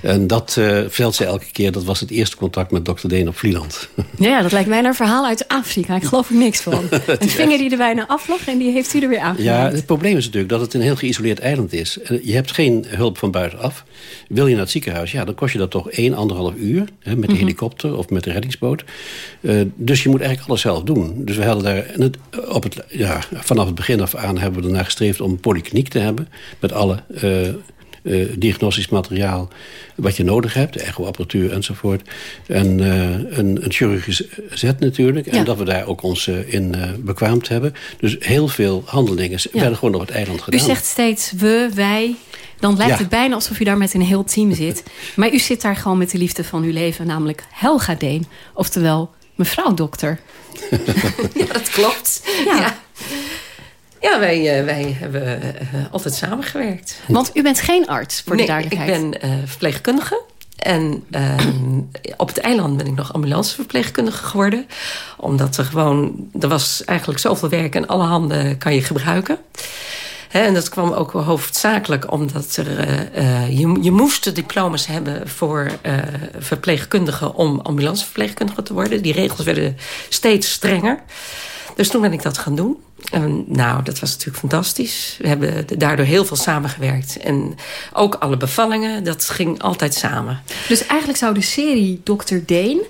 En dat vertelt zij elke keer, dat was het eerste contact met dokter Deen op Vlieland. ja, dat lijkt mij een verhaal uit Afrika. Ik geloof er niks van. Een vinger die er bijna aflag en die heeft u er weer. Ja, het probleem is natuurlijk dat het een heel geïsoleerd eiland is. Je hebt geen hulp van buitenaf. Wil je naar het ziekenhuis, ja, dan kost je dat toch 1, anderhalf uur. Hè, met de mm -hmm. helikopter of met de reddingsboot. Uh, dus je moet eigenlijk alles zelf doen. Dus we hadden daar het, op het, ja, vanaf het begin af aan hebben we ernaar gestreefd om een polykliniek te hebben. Met alle uh, uh, diagnostisch materiaal wat je nodig hebt. De echoapparatuur enzovoort. En uh, een, een chirurgisch zet natuurlijk. En ja. dat we daar ook ons uh, in bekwaamd hebben. Dus heel veel handelingen ja. werden gewoon op het eiland gedaan. U zegt steeds we, wij... Dan lijkt ja. het bijna alsof u daar met een heel team zit. Maar u zit daar gewoon met de liefde van uw leven. Namelijk Helga Deen. Oftewel mevrouw dokter. ja, dat klopt. ja. Ja. Wij, uh, wij hebben uh, altijd samengewerkt. Want u bent geen arts, voor nee, de duidelijkheid. ik ben uh, verpleegkundige. En op het eiland ben ik nog ambulanceverpleegkundige geworden. Omdat er gewoon... Er was eigenlijk zoveel werk en alle handen kan je gebruiken. He, en dat kwam ook hoofdzakelijk omdat er, je, je moest diploma's hebben voor verpleegkundigen... om ambulanceverpleegkundige te worden. Die regels werden steeds strenger. Dus toen ben ik dat gaan doen. En, nou, dat was natuurlijk fantastisch. We hebben daardoor heel veel samengewerkt. En ook alle bevallingen, dat ging altijd samen. Dus eigenlijk zou de serie Dr. Deen...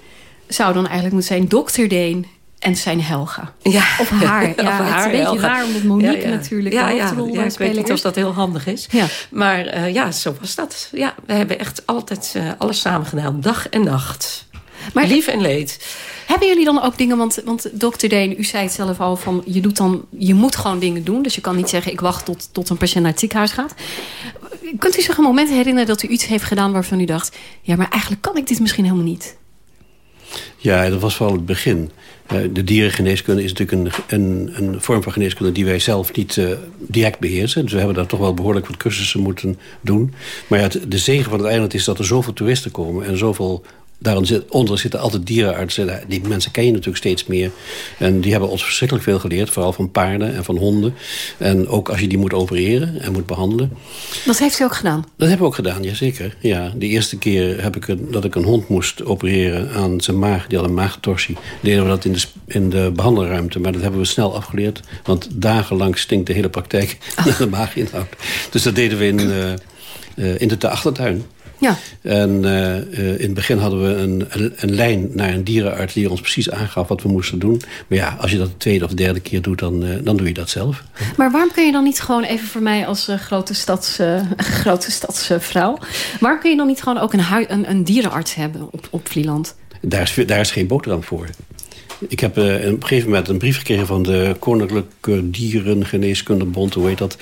zou dan eigenlijk moeten zijn Dr. Deen en zijn Helga. Ja. Of haar. Ja, Of haar, het is een beetje Helga. raar omdat Monique Ja, ja. natuurlijk Ja, de ja, hoofdrol ja, ik weet niet of dat heel handig is. Maar eh, ja, zo was dat. Ja, we hebben echt altijd eh, alles samen gedaan. Dag en nacht. Maar- Lief en leed. Hebben jullie dan ook dingen, want, want dokter Deen, u zei het zelf al, van je, doet dan, je moet gewoon dingen doen. Dus je kan niet zeggen, ik wacht tot, tot een patiënt naar het ziekenhuis gaat. Kunt u zich een moment herinneren dat u iets heeft gedaan waarvan u dacht... ja, maar eigenlijk kan ik dit misschien helemaal niet. Ja, dat was vooral het begin. Eh, de dierengeneeskunde is natuurlijk een, een, een vorm van geneeskunde... die wij zelf niet eh, direct beheersen. Dus we hebben daar toch wel behoorlijk wat cursussen moeten doen. Maar ja, het- de zegen van het eiland is dat er zoveel toeristen komen... en zoveel Daaronder zitten altijd dierenartsen. Die mensen ken je natuurlijk steeds meer. En die hebben ons verschrikkelijk veel geleerd. Vooral van paarden en van honden. En ook als je die moet opereren en moet behandelen. Dat heeft u ook gedaan? Dat hebben we ook gedaan, jazeker. Ja, de eerste keer heb ik een, dat ik een hond moest opereren aan zijn maag. Die had een maagtorsie. Deden we dat in de, in de behandelruimte. Maar dat hebben we snel afgeleerd. Want dagenlang stinkt de hele praktijk naar de maaginhoud. Dus dat deden we in, eh, eh, in de achtertuin. Ja. En eh, eh, in het begin hadden we een, een, een lijn naar een dierenarts... die ons precies aangaf wat we moesten doen. Maar ja, als je dat de tweede of derde keer doet, dan, eh, dan doe je dat zelf. Maar waarom kun je dan niet gewoon, even voor mij als grote, stads, grote stadsvrouw... waarom kun je dan niet gewoon ook een, een, een dierenarts hebben op, op Vlieland? Daar is, daar is geen boterham voor. Ik heb eh, op een gegeven moment een brief gekregen van de Koninklijke Dierengeneeskundebond, hoe heet dat?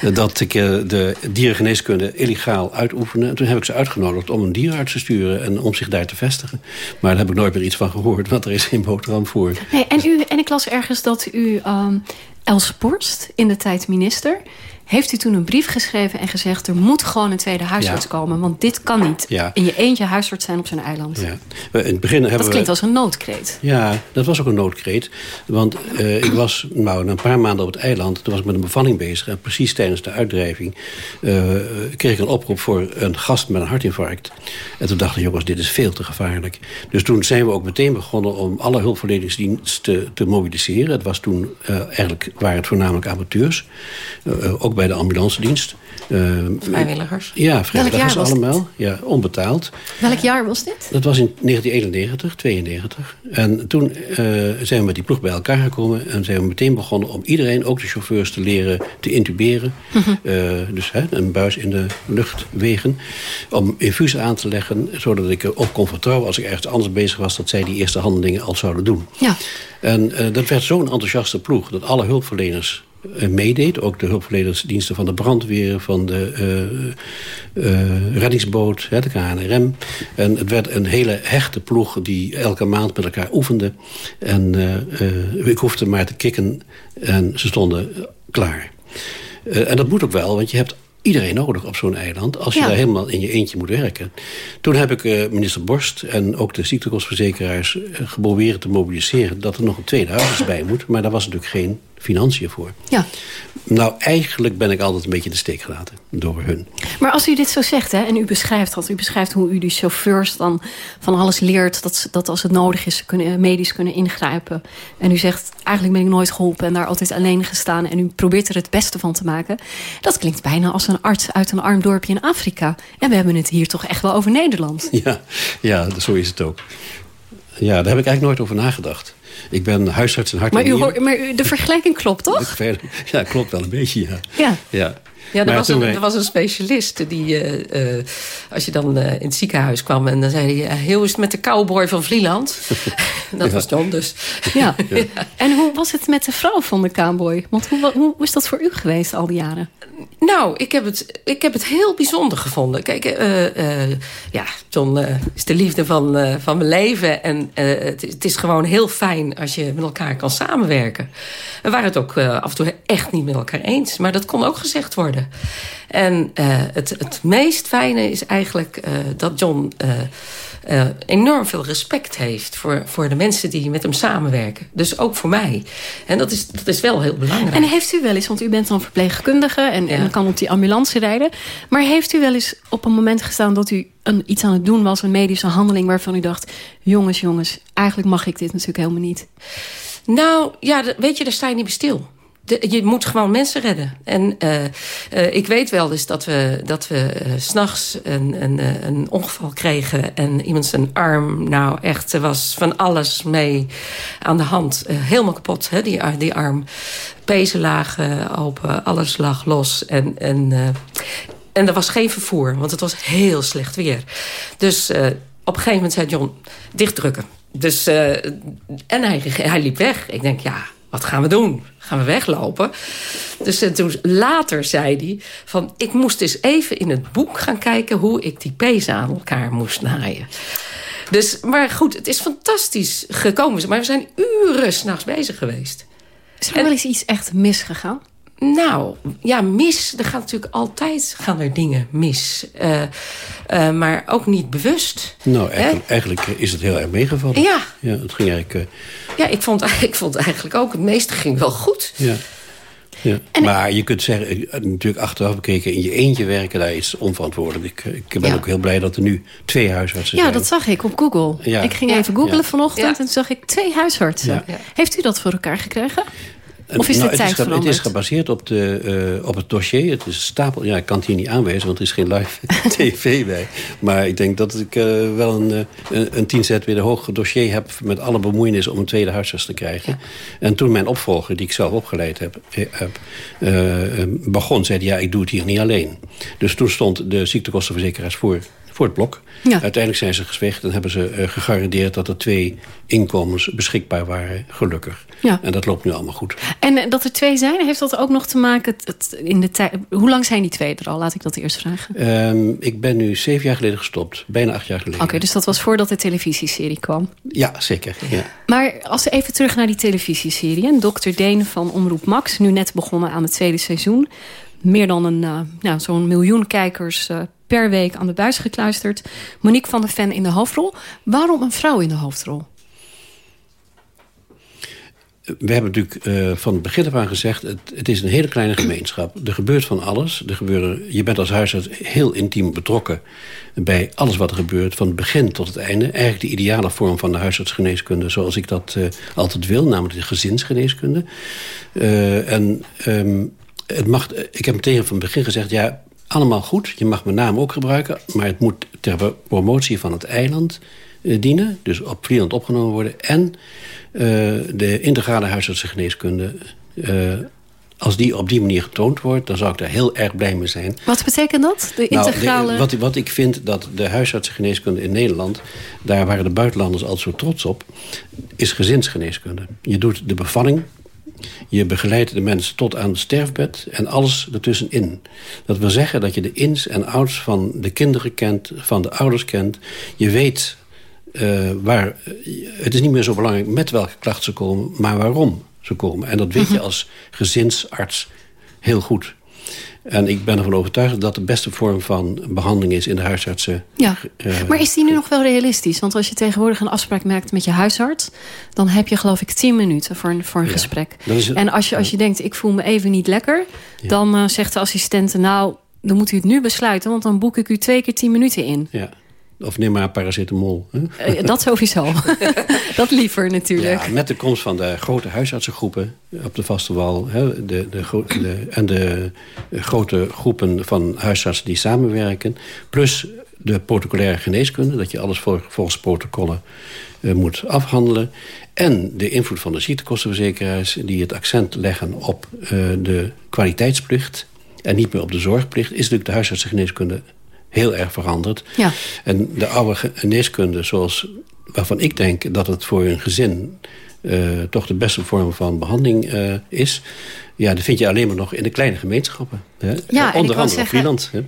Eh, dat ik eh, de dierengeneeskunde illegaal uitoefende. En toen heb ik ze uitgenodigd om een dierenarts te sturen en om zich daar te vestigen. Maar daar heb ik nooit meer iets van gehoord, want er is geen boterham voor. Nee, en, u, en ik las ergens dat u ehm Els Borst, in de tijd minister... heeft u toen een brief geschreven en gezegd... er moet gewoon een tweede huisarts Ja. komen. Want dit kan niet. Ja. In je eentje huisarts zijn op zo'n eiland. Ja. In het begin hebben Dat we... klinkt als een noodkreet. Ja, dat was ook een noodkreet. Want eh, ik was nou, na een paar maanden op het eiland. Toen was ik met een bevalling bezig. En precies tijdens de uitdrijving eh, kreeg ik een oproep voor een gast met een hartinfarct. En toen dachten jongens, dit is veel te gevaarlijk. Dus toen zijn we ook meteen begonnen om alle hulpverleningsdiensten te mobiliseren. Het was toen, eh, eigenlijk waren het voornamelijk amateurs. Ook bij de ambulance dienst. Eh, Vrijwilligers. Ja, vrijwilligers allemaal. Ja, onbetaald. Welk jaar was dit? Dat was in 1991, 92. En toen eh, zijn we met die ploeg bij elkaar gekomen... en zijn we meteen begonnen om iedereen, ook de chauffeurs, te leren te intuberen. Eh, dus hè, een buis in de luchtwegen. Om infuus aan te leggen, zodat ik erop kon vertrouwen... als ik ergens anders bezig was, dat zij die eerste handelingen al zouden doen. Ja. En dat werd zo'n enthousiaste ploeg... dat alle hulpverleners meedeed. Ook de hulpverlenersdiensten van de brandweer, van de eh, eh, reddingsboot, hè, de KNRM. En het werd een hele hechte ploeg die elke maand met elkaar oefende. En eh, eh, ik hoefde maar te kikken en ze stonden eh, klaar. Eh, en dat moet ook wel, want je hebt iedereen nodig op zo'n eiland... als je Ja. daar helemaal in je eentje moet werken. Toen heb ik eh, minister Borst en ook de ziektekostverzekeraars... eh, geprobeerd te mobiliseren dat er nog een tweede huisarts bij moet. Maar daar was natuurlijk geen financiën voor. Ja. Nou, eigenlijk ben ik altijd een beetje in de steek gelaten door hun. Maar als u dit zo zegt hè, en u beschrijft dat... u beschrijft hoe u die chauffeurs dan van alles leert... dat, ze- dat als het nodig is, ze kunnen, medisch kunnen ingrijpen. En u zegt, eigenlijk ben ik nooit geholpen... en daar altijd alleen gestaan... en u probeert er het beste van te maken. Dat klinkt bijna als een arts uit een arm dorpje in Afrika. En we hebben het hier toch echt wel over Nederland. Ja, ja, zo is het ook. Ja, daar heb ik eigenlijk nooit over nagedacht. Ik ben huisarts en hart Maar, u, nieren. hoor- maar u- de vergelijking klopt, toch? Ja, klopt wel een beetje, ja. Ja. ja. Ja, er was, een, er was een specialist die, eh, eh, als je dan eh, in het ziekenhuis kwam... en dan zei hij, hoe is het met de cowboy van Vlieland? dat was John dus. Ja. En hoe was het met de vrouw van de cowboy? Want hoe, hoe is dat voor u geweest al die jaren? Nou, ik heb het, ik heb het heel bijzonder gevonden. Kijk, eh, eh, ja, John is de liefde van, eh, van mijn leven. En eh, het, is- het is gewoon heel fijn als je met elkaar kan samenwerken. We waren het ook eh, af en toe echt niet met elkaar eens. Maar dat kon ook gezegd worden. En eh, het, het meest fijne is eigenlijk eh, dat John... eh, enorm veel respect heeft voor, voor de mensen die met hem samenwerken. Dus ook voor mij. En dat is, dat is wel heel belangrijk. En heeft u wel eens, want u bent dan verpleegkundige en, en kan op die ambulance rijden. Maar heeft u wel eens op een moment gestaan dat u een, iets aan het doen was, een medische handeling waarvan u dacht: jongens, jongens, eigenlijk mag ik dit natuurlijk helemaal niet. Nou, ja, weet je, daar sta je niet bij stil. Je moet gewoon mensen redden. En uh, uh, ik weet wel dus dat we, dat we uh, s'nachts een, een, een ongeval kregen... en iemand zijn arm, nou echt, er was van alles mee aan de hand. helemaal kapot, hè, die, die arm. Pezen lagen open, alles lag los. En, en, en er was geen vervoer, want het was heel slecht weer. Dus op een gegeven moment zei John, dichtdrukken. Dus, en hij, hij liep weg. Ik denk, ja, wat gaan we doen? Gaan we weglopen? Dus en toen later zei hij van... ik moest eens even in het boek gaan kijken... hoe ik die pezen aan elkaar moest naaien. Dus, maar goed, het is fantastisch gekomen. Maar we zijn uren s'nachts bezig geweest. Is er wel eens iets echt misgegaan? Nou, ja, mis. Er gaat natuurlijk altijd gaan er dingen mis. Uh, uh, maar ook niet bewust. Nou, eigenlijk, eigenlijk, is het heel erg meegevallen. Ja. ja het ging eigenlijk... Uh... Ja, ik vond, ik vond eigenlijk ook... Het meeste ging wel goed. Ja. Ja. maar je kunt zeggen, natuurlijk achteraf bekeken... in je eentje werken, daar is onverantwoordelijk. Ik, ik ben ook heel blij dat er nu twee huisartsen ja, zijn. Ja, dat zag ik op Google. Ja. Ik ging even googlen vanochtend en toen zag ik twee huisartsen. Heeft u dat voor elkaar gekregen? Of is nou, de tijd het is, het is gebaseerd op, de, uh, op het dossier. Het is stapel. Ja, ik kan het hier niet aanwijzen, want er is geen live tv bij. Maar ik denk dat ik uh, wel een, een, een tien zet weer hoog dossier heb... met alle bemoeienis om een tweede huisarts te krijgen. Ja. En toen mijn opvolger, die ik zelf opgeleid heb, heb uh, begon... zei hij, ja, ik doe het hier niet alleen. Dus toen stond de ziektekostenverzekeraars voor voor het blok. Ja. Uiteindelijk zijn ze gezwegd en hebben ze gegarandeerd... dat er twee inkomens beschikbaar waren, gelukkig. Ja. En dat loopt nu allemaal goed. En uh, dat er twee zijn, heeft dat ook nog te maken... Het, in de tijd? hoe lang zijn die twee er al? Laat ik dat eerst vragen. Um, ik ben nu zeven jaar geleden gestopt. Bijna acht jaar geleden. Oké, okay, dus dat was voordat de televisieserie kwam? Ja, zeker. Ja. Maar als we even terug naar die televisieserie... Dr. Deen van Omroep Max, nu net begonnen aan het tweede seizoen meer dan een, uh, nou, zo'n miljoen kijkers uh, per week aan de buis gekluisterd. Monique van der Ven in de hoofdrol. Waarom een vrouw in de hoofdrol? We hebben natuurlijk uh, van het begin af aan gezegd... Het, het is een hele kleine gemeenschap. Er gebeurt van alles. Er gebeuren, je bent als huisarts heel intiem betrokken... bij alles wat er gebeurt, van het begin tot het einde. Eigenlijk de ideale vorm van de huisartsgeneeskunde... zoals ik dat uh, altijd wil, namelijk de gezinsgeneeskunde. Uh, en um, het mag, ik heb meteen van het begin gezegd... ja, allemaal goed, je mag mijn naam ook gebruiken... maar het moet ter promotie van het eiland dienen. Dus op Vlieland opgenomen worden. En uh, de integrale huisartsengeneeskunde... Uh, als die op die manier getoond wordt, dan zou ik daar heel erg blij mee zijn. Wat betekent dat, de integrale... Nou, de, wat, wat ik vind dat de huisartsengeneeskunde in Nederland... daar waren de buitenlanders altijd zo trots op... is gezinsgeneeskunde. Je doet de bevalling je begeleidt de mensen tot aan het sterfbed en alles ertussenin. Dat wil zeggen dat je de ins en outs van de kinderen kent, van de ouders kent. Je weet uh, waar... Het is niet meer zo belangrijk met welke klacht ze komen, maar waarom ze komen. En dat weet je mhm. als gezinsarts heel goed. En ik ben ervan overtuigd dat de beste vorm van behandeling is in de huisartsen. Ja, uh, maar is die nu nog wel realistisch? Want als je tegenwoordig een afspraak maakt met je huisarts... dan heb je geloof ik 10 minuten voor een, voor een ja, gesprek. Is, en als je, als je denkt, ik voel me even niet lekker... Ja. dan uh, zegt de assistente, nou, dan moet u het nu besluiten... want dan boek ik u twee keer 10 minuten in. Ja. Of neem maar paracetamol. Hè? Uh, dat sowieso. dat liever natuurlijk. Ja, met de komst van de grote huisartsengroepen op de vaste wal... Hè, de, de, de, en de grote groepen van huisartsen die samenwerken... plus de protocolaire geneeskunde... dat je alles volgens protocollen uh, moet afhandelen... en de invloed van de ziektekostenverzekeraars... die het accent leggen op uh, de kwaliteitsplicht... en niet meer op de zorgplicht... is natuurlijk de huisartsengeneeskunde heel erg veranderd. Ja. En de oude geneeskunde, zoals, waarvan ik denk dat het voor een gezin... Uh, toch de beste vorm van behandeling uh, is... ja, dat vind je alleen maar nog in de kleine gemeenschappen. Hè? Ja, Onder andere op Vlieland. Hè?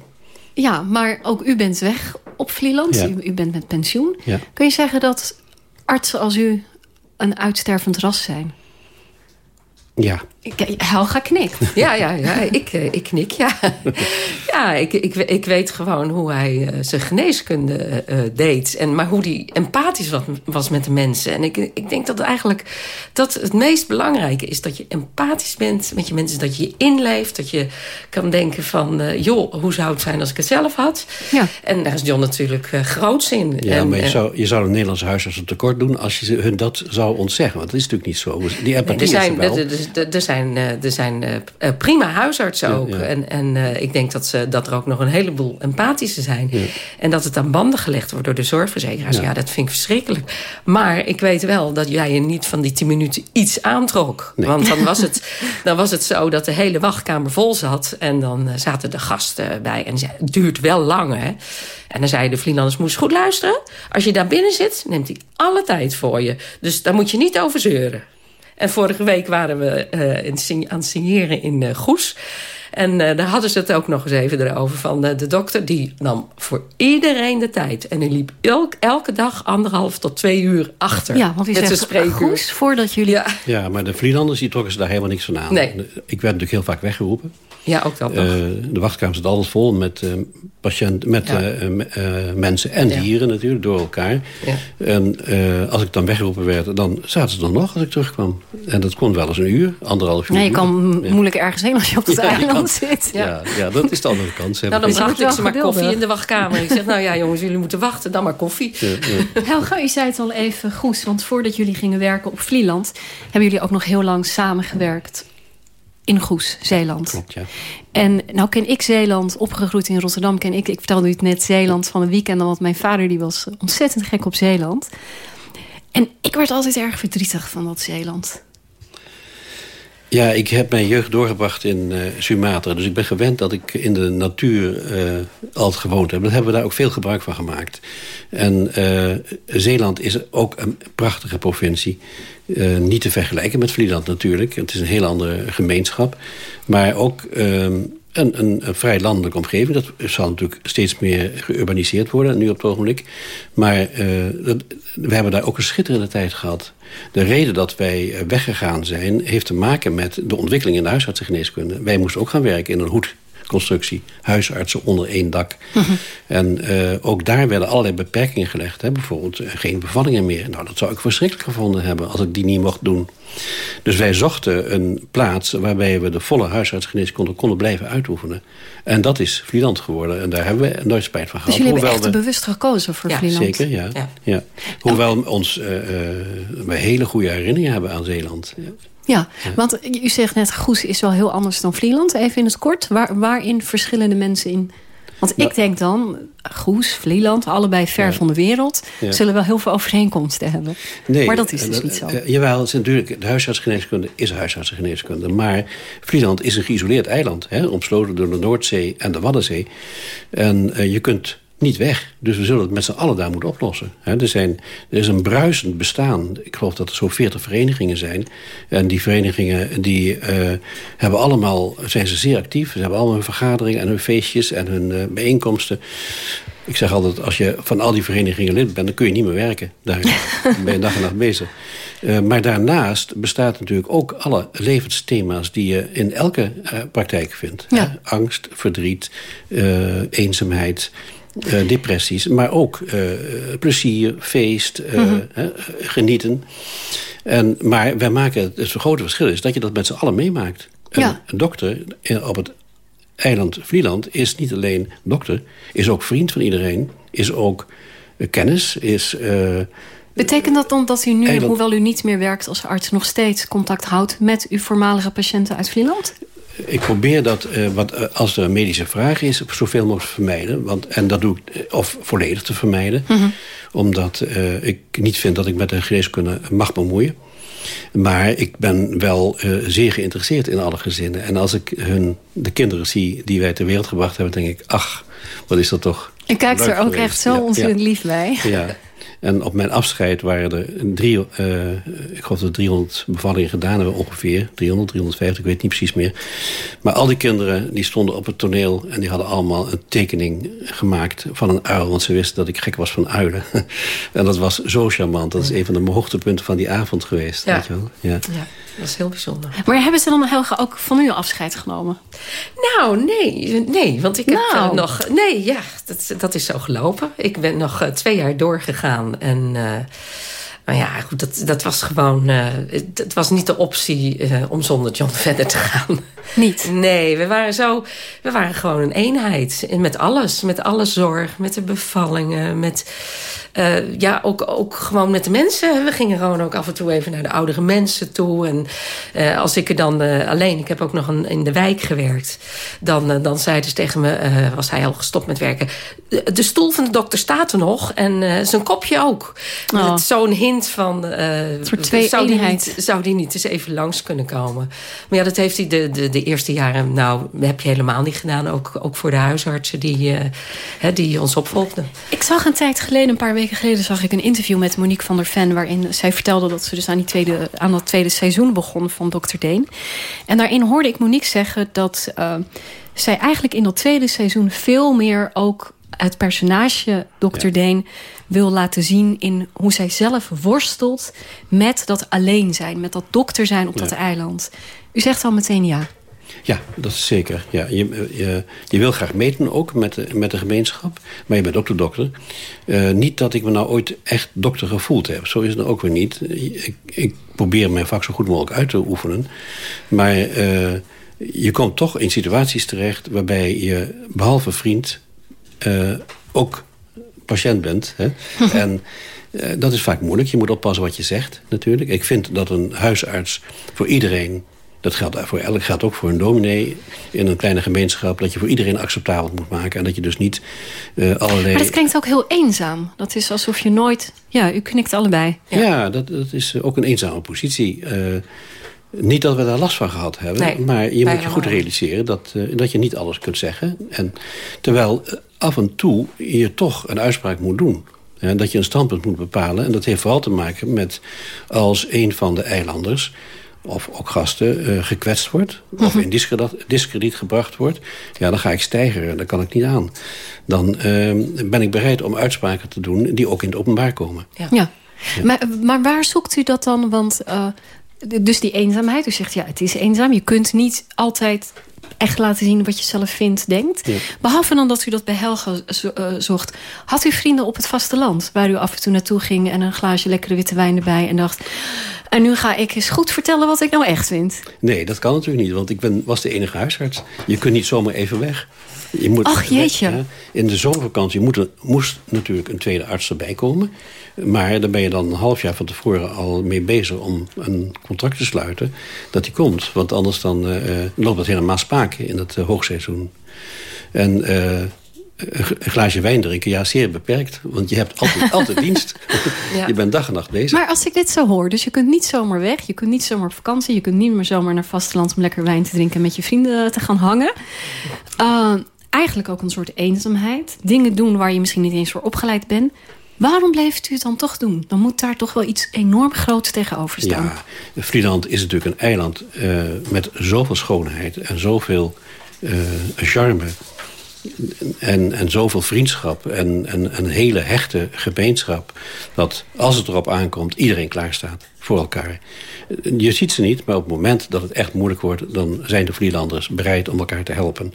Ja, maar ook u bent weg op Vlieland. Ja. U, u, bent met pensioen. Ja. Kun je zeggen dat artsen als u een uitstervend ras zijn? Ja. Helga knikt. Ja, ja, ja. Ik, eh, ik knik, ja. Ja, ik, ik, ik weet gewoon hoe hij uh, zijn geneeskunde uh, deed. En, maar hoe hij empathisch was, was met de mensen. En ik, ik denk dat eigenlijk dat het meest belangrijke is... dat je empathisch bent met je mensen. Dat je je inleeft. Dat je kan denken van... Uh, joh, hoe zou het zijn als ik het zelf had? Ja. En daar is John natuurlijk groots in. Ja, en, maar je zou, je zou een Nederlandse huisarts tekort doen... als je hun dat zou ontzeggen. Want dat is natuurlijk niet zo. Die empathie nee, er zijn, is er wel. Er, er, er zijn, uh, er zijn uh, prima huisartsen ook. En, en ik denk dat, ze, dat er ook nog een heleboel empathische zijn. En dat het aan banden gelegd wordt door de zorgverzekeraars. Ja. dat vind ik verschrikkelijk. Maar ik weet wel dat jij je niet van die tien minuten iets aantrok. Want dan was, het, dan was het zo dat de hele wachtkamer vol zat. En dan zaten de gasten bij. En het duurt wel lang, hè. En dan zei de Vlielanders, moest goed luisteren. Als je daar binnen zit, neemt hij alle tijd voor je. Dus daar moet je niet over zeuren. En vorige week waren we uh, aan het signeren in uh, Goes. En uh, daar hadden ze het ook nog eens even erover. Van de dokter die nam voor iedereen de tijd. En hij liep elk, elke dag anderhalf tot twee uur achter. Ja, want hij zegt Goes voordat jullie... Ja. ja, maar de Vlielanders die trokken ze daar helemaal niks van aan. Nee. Ik werd natuurlijk heel vaak weggeroepen. Ja, ook dat. Uh, de wachtkamer zit altijd vol met, uh, patiënten, met uh, mensen en dieren natuurlijk, door elkaar. Ja. En als ik dan weggeroepen werd, dan zaten ze dan nog als ik terugkwam. En dat kon wel eens een uur, anderhalf uur. Nee, je kan moeilijk ergens heen als je op het eiland zit. Ja. Ja, dat is de andere kant. Nou, dan bracht ik ze maar koffie in de wachtkamer. Ik zeg, nou ja jongens, jullie moeten wachten, dan maar koffie. Helga, u zei het al even goed, want voordat jullie gingen werken op Vlieland... hebben jullie ook nog heel lang samengewerkt in Goes, Zeeland. Klopt, ja. En nou ken ik Zeeland, opgegroeid in Rotterdam ken ik... ik vertelde u het net, Zeeland van een weekend... want mijn vader die was ontzettend gek op Zeeland. En ik werd altijd erg verdrietig van dat Zeeland. Ja, ik heb mijn jeugd doorgebracht in uh, Sumatra. Dus ik ben gewend dat ik in de natuur uh, altijd gewoond heb. Dat hebben we daar ook veel gebruik van gemaakt. En uh, Zeeland is ook een prachtige provincie. niet te vergelijken met Vlieland natuurlijk. Het is een heel andere gemeenschap. Maar ook ehm, een, een, vrij landelijke omgeving. Dat zal natuurlijk steeds meer geurbaniseerd worden, nu op het ogenblik. Maar dat, we hebben daar ook een schitterende tijd gehad. De reden dat wij eh, weggegaan zijn... heeft te maken met de ontwikkeling in de huisartsengeneeskunde. Wij moesten ook gaan werken in een hoedconstructie. Huisartsen onder één dak. Mhm. En uh, ook daar werden allerlei beperkingen gelegd. Hè? Bijvoorbeeld uh, geen bevallingen meer. Nou, dat zou ik verschrikkelijk gevonden hebben... als ik die niet mocht doen. Dus wij zochten een plaats waarbij we de volle huisartsgeneeskunde konden blijven uitoefenen. En dat is Vlieland geworden. En daar hebben we nooit spijt van gehad. Dus jullie hebben echt bewust gekozen voor ja, Vlieland? Zeker, ja. ja. Hoewel we ons uh, we hele goede herinneringen hebben aan Zeeland. Ja, want u zegt net, Goes is wel heel anders dan Vlieland. Even in het kort, Waar, waarin verschillen de mensen in want ik denk dan, Goes, Vlieland, allebei ver van de wereld... zullen wel heel veel overeenkomsten hebben. Nee, maar dat is dus niet zo. Uh, jawel, is natuurlijk, de huisartsgeneeskunde is huisartsgeneeskunde. Maar Vlieland is een geïsoleerd eiland. Hè, omsloten door de Noordzee en de Waddenzee. En uh, je kunt niet weg. Dus we zullen het met z'n allen daar moeten oplossen. er, zijn, er is een bruisend bestaan. Ik geloof dat er zo'n 40 verenigingen zijn. En die verenigingen die, uh, hebben allemaal, zijn ze zeer actief. Ze hebben allemaal hun vergaderingen en hun feestjes en hun uh, bijeenkomsten. Ik zeg altijd, als je van al die verenigingen lid bent... dan kun je niet meer werken. Daar ben je dag en nacht bezig. Uh, maar daarnaast bestaat natuurlijk ook alle levensthema's... die je in elke praktijk vindt. Ja. Angst, verdriet, eenzaamheid... Uh, depressies, maar ook uh, plezier, feest, uh, mm -hmm. genieten. En, maar wij maken het, het grote verschil is dat je dat met z'n allen meemaakt. Ja. Een dokter op het eiland Vlieland is niet alleen dokter, is ook vriend van iedereen, is ook kennis, is... Betekent dat dan dat u nu, hoewel u niet meer werkt als arts... nog steeds contact houdt met uw voormalige patiënten uit Vlieland? Ik probeer dat, uh, wat, uh, als er een medische vraag is, zoveel mogelijk te vermijden. Want, en dat doe ik, eh, of volledig te vermijden. Mm -hmm. Omdat ik niet vind dat ik met de geneeskunde mag bemoeien. Maar ik ben wel zeer geïnteresseerd in alle gezinnen. En als ik hun, de kinderen zie die wij ter wereld gebracht hebben... denk ik, ach, wat is dat toch En kijkt er ook geweest. echt zo ontzettend ja. lief bij. Ja, En op mijn afscheid waren er drie, uh, ik geloof dat 300 bevallingen gedaan hebben ongeveer. 300, 350, ik weet niet precies meer. Maar al die kinderen die stonden op het toneel en die hadden allemaal een tekening gemaakt van een uil. Want ze wisten dat ik gek was van uilen. en dat was zo charmant. Dat is een van de hoogtepunten van die avond geweest. Ja. Weet je wel? ja. ja. Dat is heel bijzonder. Maar hebben ze dan Helga ook van u afscheid genomen? Nou, nee. Nee, want ik heb nou. nog... Nee, ja, dat, dat is zo gelopen. Ik ben nog uh, twee jaar doorgegaan. En uh, Maar ja, goed, dat, dat was gewoon... Uh, het, was niet de optie uh, om zonder John verder te gaan. Niet? Nee, we waren zo... We waren gewoon een eenheid. Met alles. Met alle zorg. Met de bevallingen. Met... Uh, ja, ook, ook gewoon met de mensen. We gingen gewoon ook af en toe even naar de oudere mensen toe. En uh, als ik er dan uh, alleen... Ik heb ook nog een, in de wijk gewerkt. Dan, dan zeiden ze tegen me... was hij al gestopt met werken. De stoel van de dokter staat er nog. En zijn kopje ook. Oh. Zo'n hint van... twee zou, die niet, zou die niet eens even langs kunnen komen? Maar ja, dat heeft hij de, de, de eerste jaren... Nou, heb je helemaal niet gedaan. Ook, ook voor de huisartsen die, die ons opvolgden. Ik zag een tijd geleden, een paar weken weken geleden zag ik een interview met Monique van der Ven... waarin zij vertelde dat ze dus aan, die tweede, aan dat tweede seizoen begon van Dr. Deen. En daarin hoorde ik Monique zeggen dat uh, zij eigenlijk in dat tweede seizoen... veel meer ook het personage Dr. Ja. Deen wil laten zien... in hoe zij zelf worstelt met dat alleen zijn. Met dat dokter zijn op ja. dat eiland. U zegt al meteen ja. Ja, dat is zeker. Ja, je, je, je wil graag meten ook met de, met de gemeenschap. Maar je bent ook de dokter. Uh, niet dat ik me nou ooit echt dokter gevoeld heb. Zo is het ook weer niet. Ik, ik probeer mijn vak zo goed mogelijk uit te oefenen. Maar uh, je komt toch in situaties terecht... waarbij je behalve vriend uh, ook patiënt bent. Hè? en dat is vaak moeilijk. Je moet oppassen wat je zegt natuurlijk. Ik vind dat een huisarts voor iedereen dat geldt voor elk geldt ook voor een dominee in een kleine gemeenschap. Dat je voor iedereen acceptabel moet maken. En dat je dus niet uh, allerlei... Maar dat klinkt ook heel eenzaam. Dat is alsof je nooit... Ja, u knikt allebei. Ja, ja dat, dat is ook een eenzame positie. Uh, niet dat we daar last van gehad hebben. Nee, maar je moet je goed realiseren dat, uh, dat je niet alles kunt zeggen. En terwijl af en toe je toch een uitspraak moet doen. En dat je een standpunt moet bepalen. En dat heeft vooral te maken met als een van de eilanders of ook gasten uh, gekwetst wordt... of in discrediet gebracht wordt... ja, dan ga ik stijgeren, daar kan ik niet aan. Dan uh, ben ik bereid om uitspraken te doen... die ook in het openbaar komen. Ja. ja. Maar, maar waar zoekt u dat dan? Want uh, dus die eenzaamheid, u zegt ja, het is eenzaam. Je kunt niet altijd echt laten zien wat je zelf vindt, denkt. Ja. Behalve dan dat u dat bij Helga uh, zocht. Had u vrienden op het vasteland... waar u af en toe naartoe ging... en een glaasje lekkere witte wijn erbij en dacht... En nu ga ik eens goed vertellen wat ik nou echt vind. Nee, dat kan natuurlijk niet, want ik ben, was de enige huisarts. Je kunt niet zomaar even weg. Je moet Ach jeetje. Weg, in de zomervakantie moet er, moest natuurlijk een tweede arts erbij komen. Maar daar ben je dan een half jaar van tevoren al mee bezig om een contract te sluiten. Dat die komt, want anders dan uh, loopt het helemaal spaken in het uh, hoogseizoen. En uh, een glaasje wijn drinken, ja, zeer beperkt. Want je hebt altijd, altijd dienst. Ja. Je bent dag en nacht bezig. Maar als ik dit zo hoor, dus je kunt niet zomaar weg... je kunt niet zomaar op vakantie... je kunt niet meer zomaar naar vasteland om lekker wijn te drinken... en met je vrienden te gaan hangen. Uh, eigenlijk ook een soort eenzaamheid. Dingen doen waar je misschien niet eens voor opgeleid bent. Waarom blijft u het dan toch doen? Dan moet daar toch wel iets enorm groots tegenover staan. Ja, Vlieland is natuurlijk een eiland uh, met zoveel schoonheid... en zoveel uh, charme en, en zoveel vriendschap en, en een hele hechte gemeenschap... dat als het erop aankomt, iedereen klaarstaat voor elkaar. Je ziet ze niet, maar op het moment dat het echt moeilijk wordt... dan zijn de Vlielanders bereid om elkaar te helpen.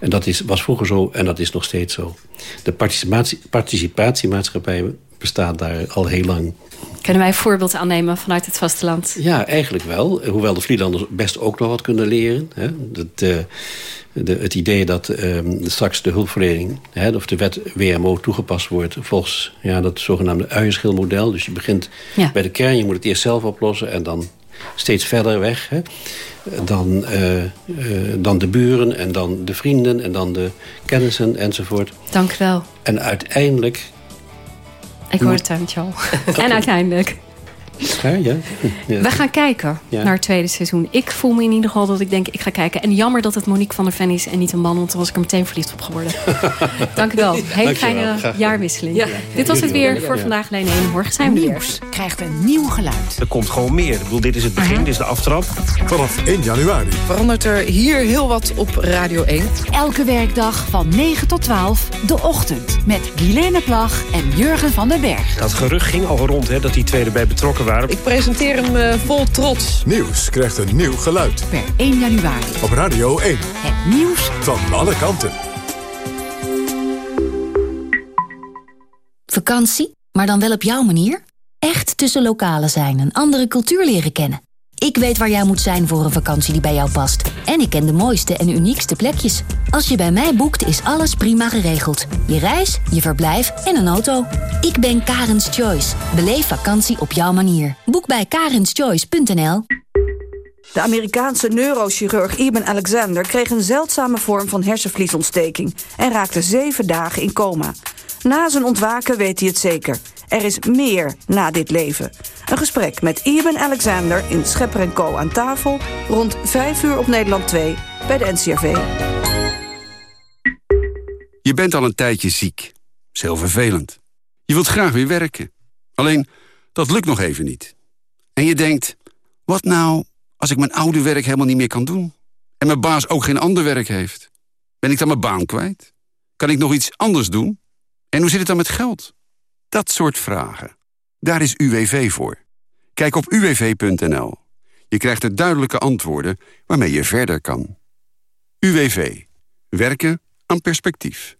En dat is, was vroeger zo en dat is nog steeds zo. De participatie, participatiemaatschappij bestaat daar al heel lang. Kunnen wij een voorbeeld aannemen vanuit het vasteland? Ja, eigenlijk wel. Hoewel de Vlielanders best ook nog wat kunnen leren. Hè. Dat, uh, de, het idee dat um, straks de hulpverlening... Hè, of de wet WMO toegepast wordt volgens ja, dat zogenaamde uienschilmodel. Dus je begint ja. bij de kern, je moet het eerst zelf oplossen... en dan steeds verder weg. Hè. Dan, uh, uh, dan de buren en dan de vrienden en dan de kennissen enzovoort. Dank u wel. En uiteindelijk... Ik hoor het tuintje al. en uiteindelijk... Ja, ja. Ja. We gaan kijken naar het tweede seizoen. Ik voel me in ieder geval dat ik denk, ik ga kijken. En jammer dat het Monique van der Ven is en niet een man... want dan was ik er meteen verliefd op geworden. Dank u wel. Hele fijne jaarwisseling. Dit was het weer voor vandaag alleen 1. Morgen zijn we Nieuws weer. krijgt een nieuw geluid. Er komt gewoon meer. Ik bedoel, dit is het begin, dit is de aftrap. Vanaf 1 januari. Verandert er hier heel wat op Radio 1. Elke werkdag van 9 tot 12, de ochtend. Met Guilaine Plag en Jurgen van den Berg. Dat gerucht ging al rond, hè, dat die twee erbij betrokken waren. Ik presenteer hem uh, vol trots. Nieuws krijgt een nieuw geluid. Per 1 januari. Op Radio 1. Het nieuws van alle kanten. Vakantie, maar dan wel op jouw manier? Echt echt tussen lokalen zijn en andere cultuur leren kennen. Ik weet waar jij moet zijn voor een vakantie die bij jou past. En ik ken de mooiste en uniekste plekjes. Als je bij mij boekt, is alles prima geregeld. Je reis, je verblijf en een auto. Ik ben Karens Choice. Beleef vakantie op jouw manier. Boek bij karenschoice.nl De Amerikaanse neurochirurg Eben Alexander kreeg een zeldzame vorm van hersenvliesontsteking... en raakte zeven dagen in coma. Na zijn ontwaken weet hij het zeker. Er is meer na dit leven. Een gesprek met Eben Alexander in Schepper Co. aan tafel... rond 5 uur op Nederland 2 bij de NCRV. Je bent al een tijdje ziek. Dat vervelend. Je wilt graag weer werken. Alleen, dat lukt nog even niet. En je denkt, wat nou als ik mijn oude werk helemaal niet meer kan doen? En mijn baas ook geen ander werk heeft? Ben ik dan mijn baan kwijt? Kan ik nog iets anders doen? En hoe zit het dan met geld? Dat soort vragen. Daar is UWV voor. Kijk op uwv.nl. Je krijgt er duidelijke antwoorden waarmee je verder kan. UWV. Werken aan perspectief.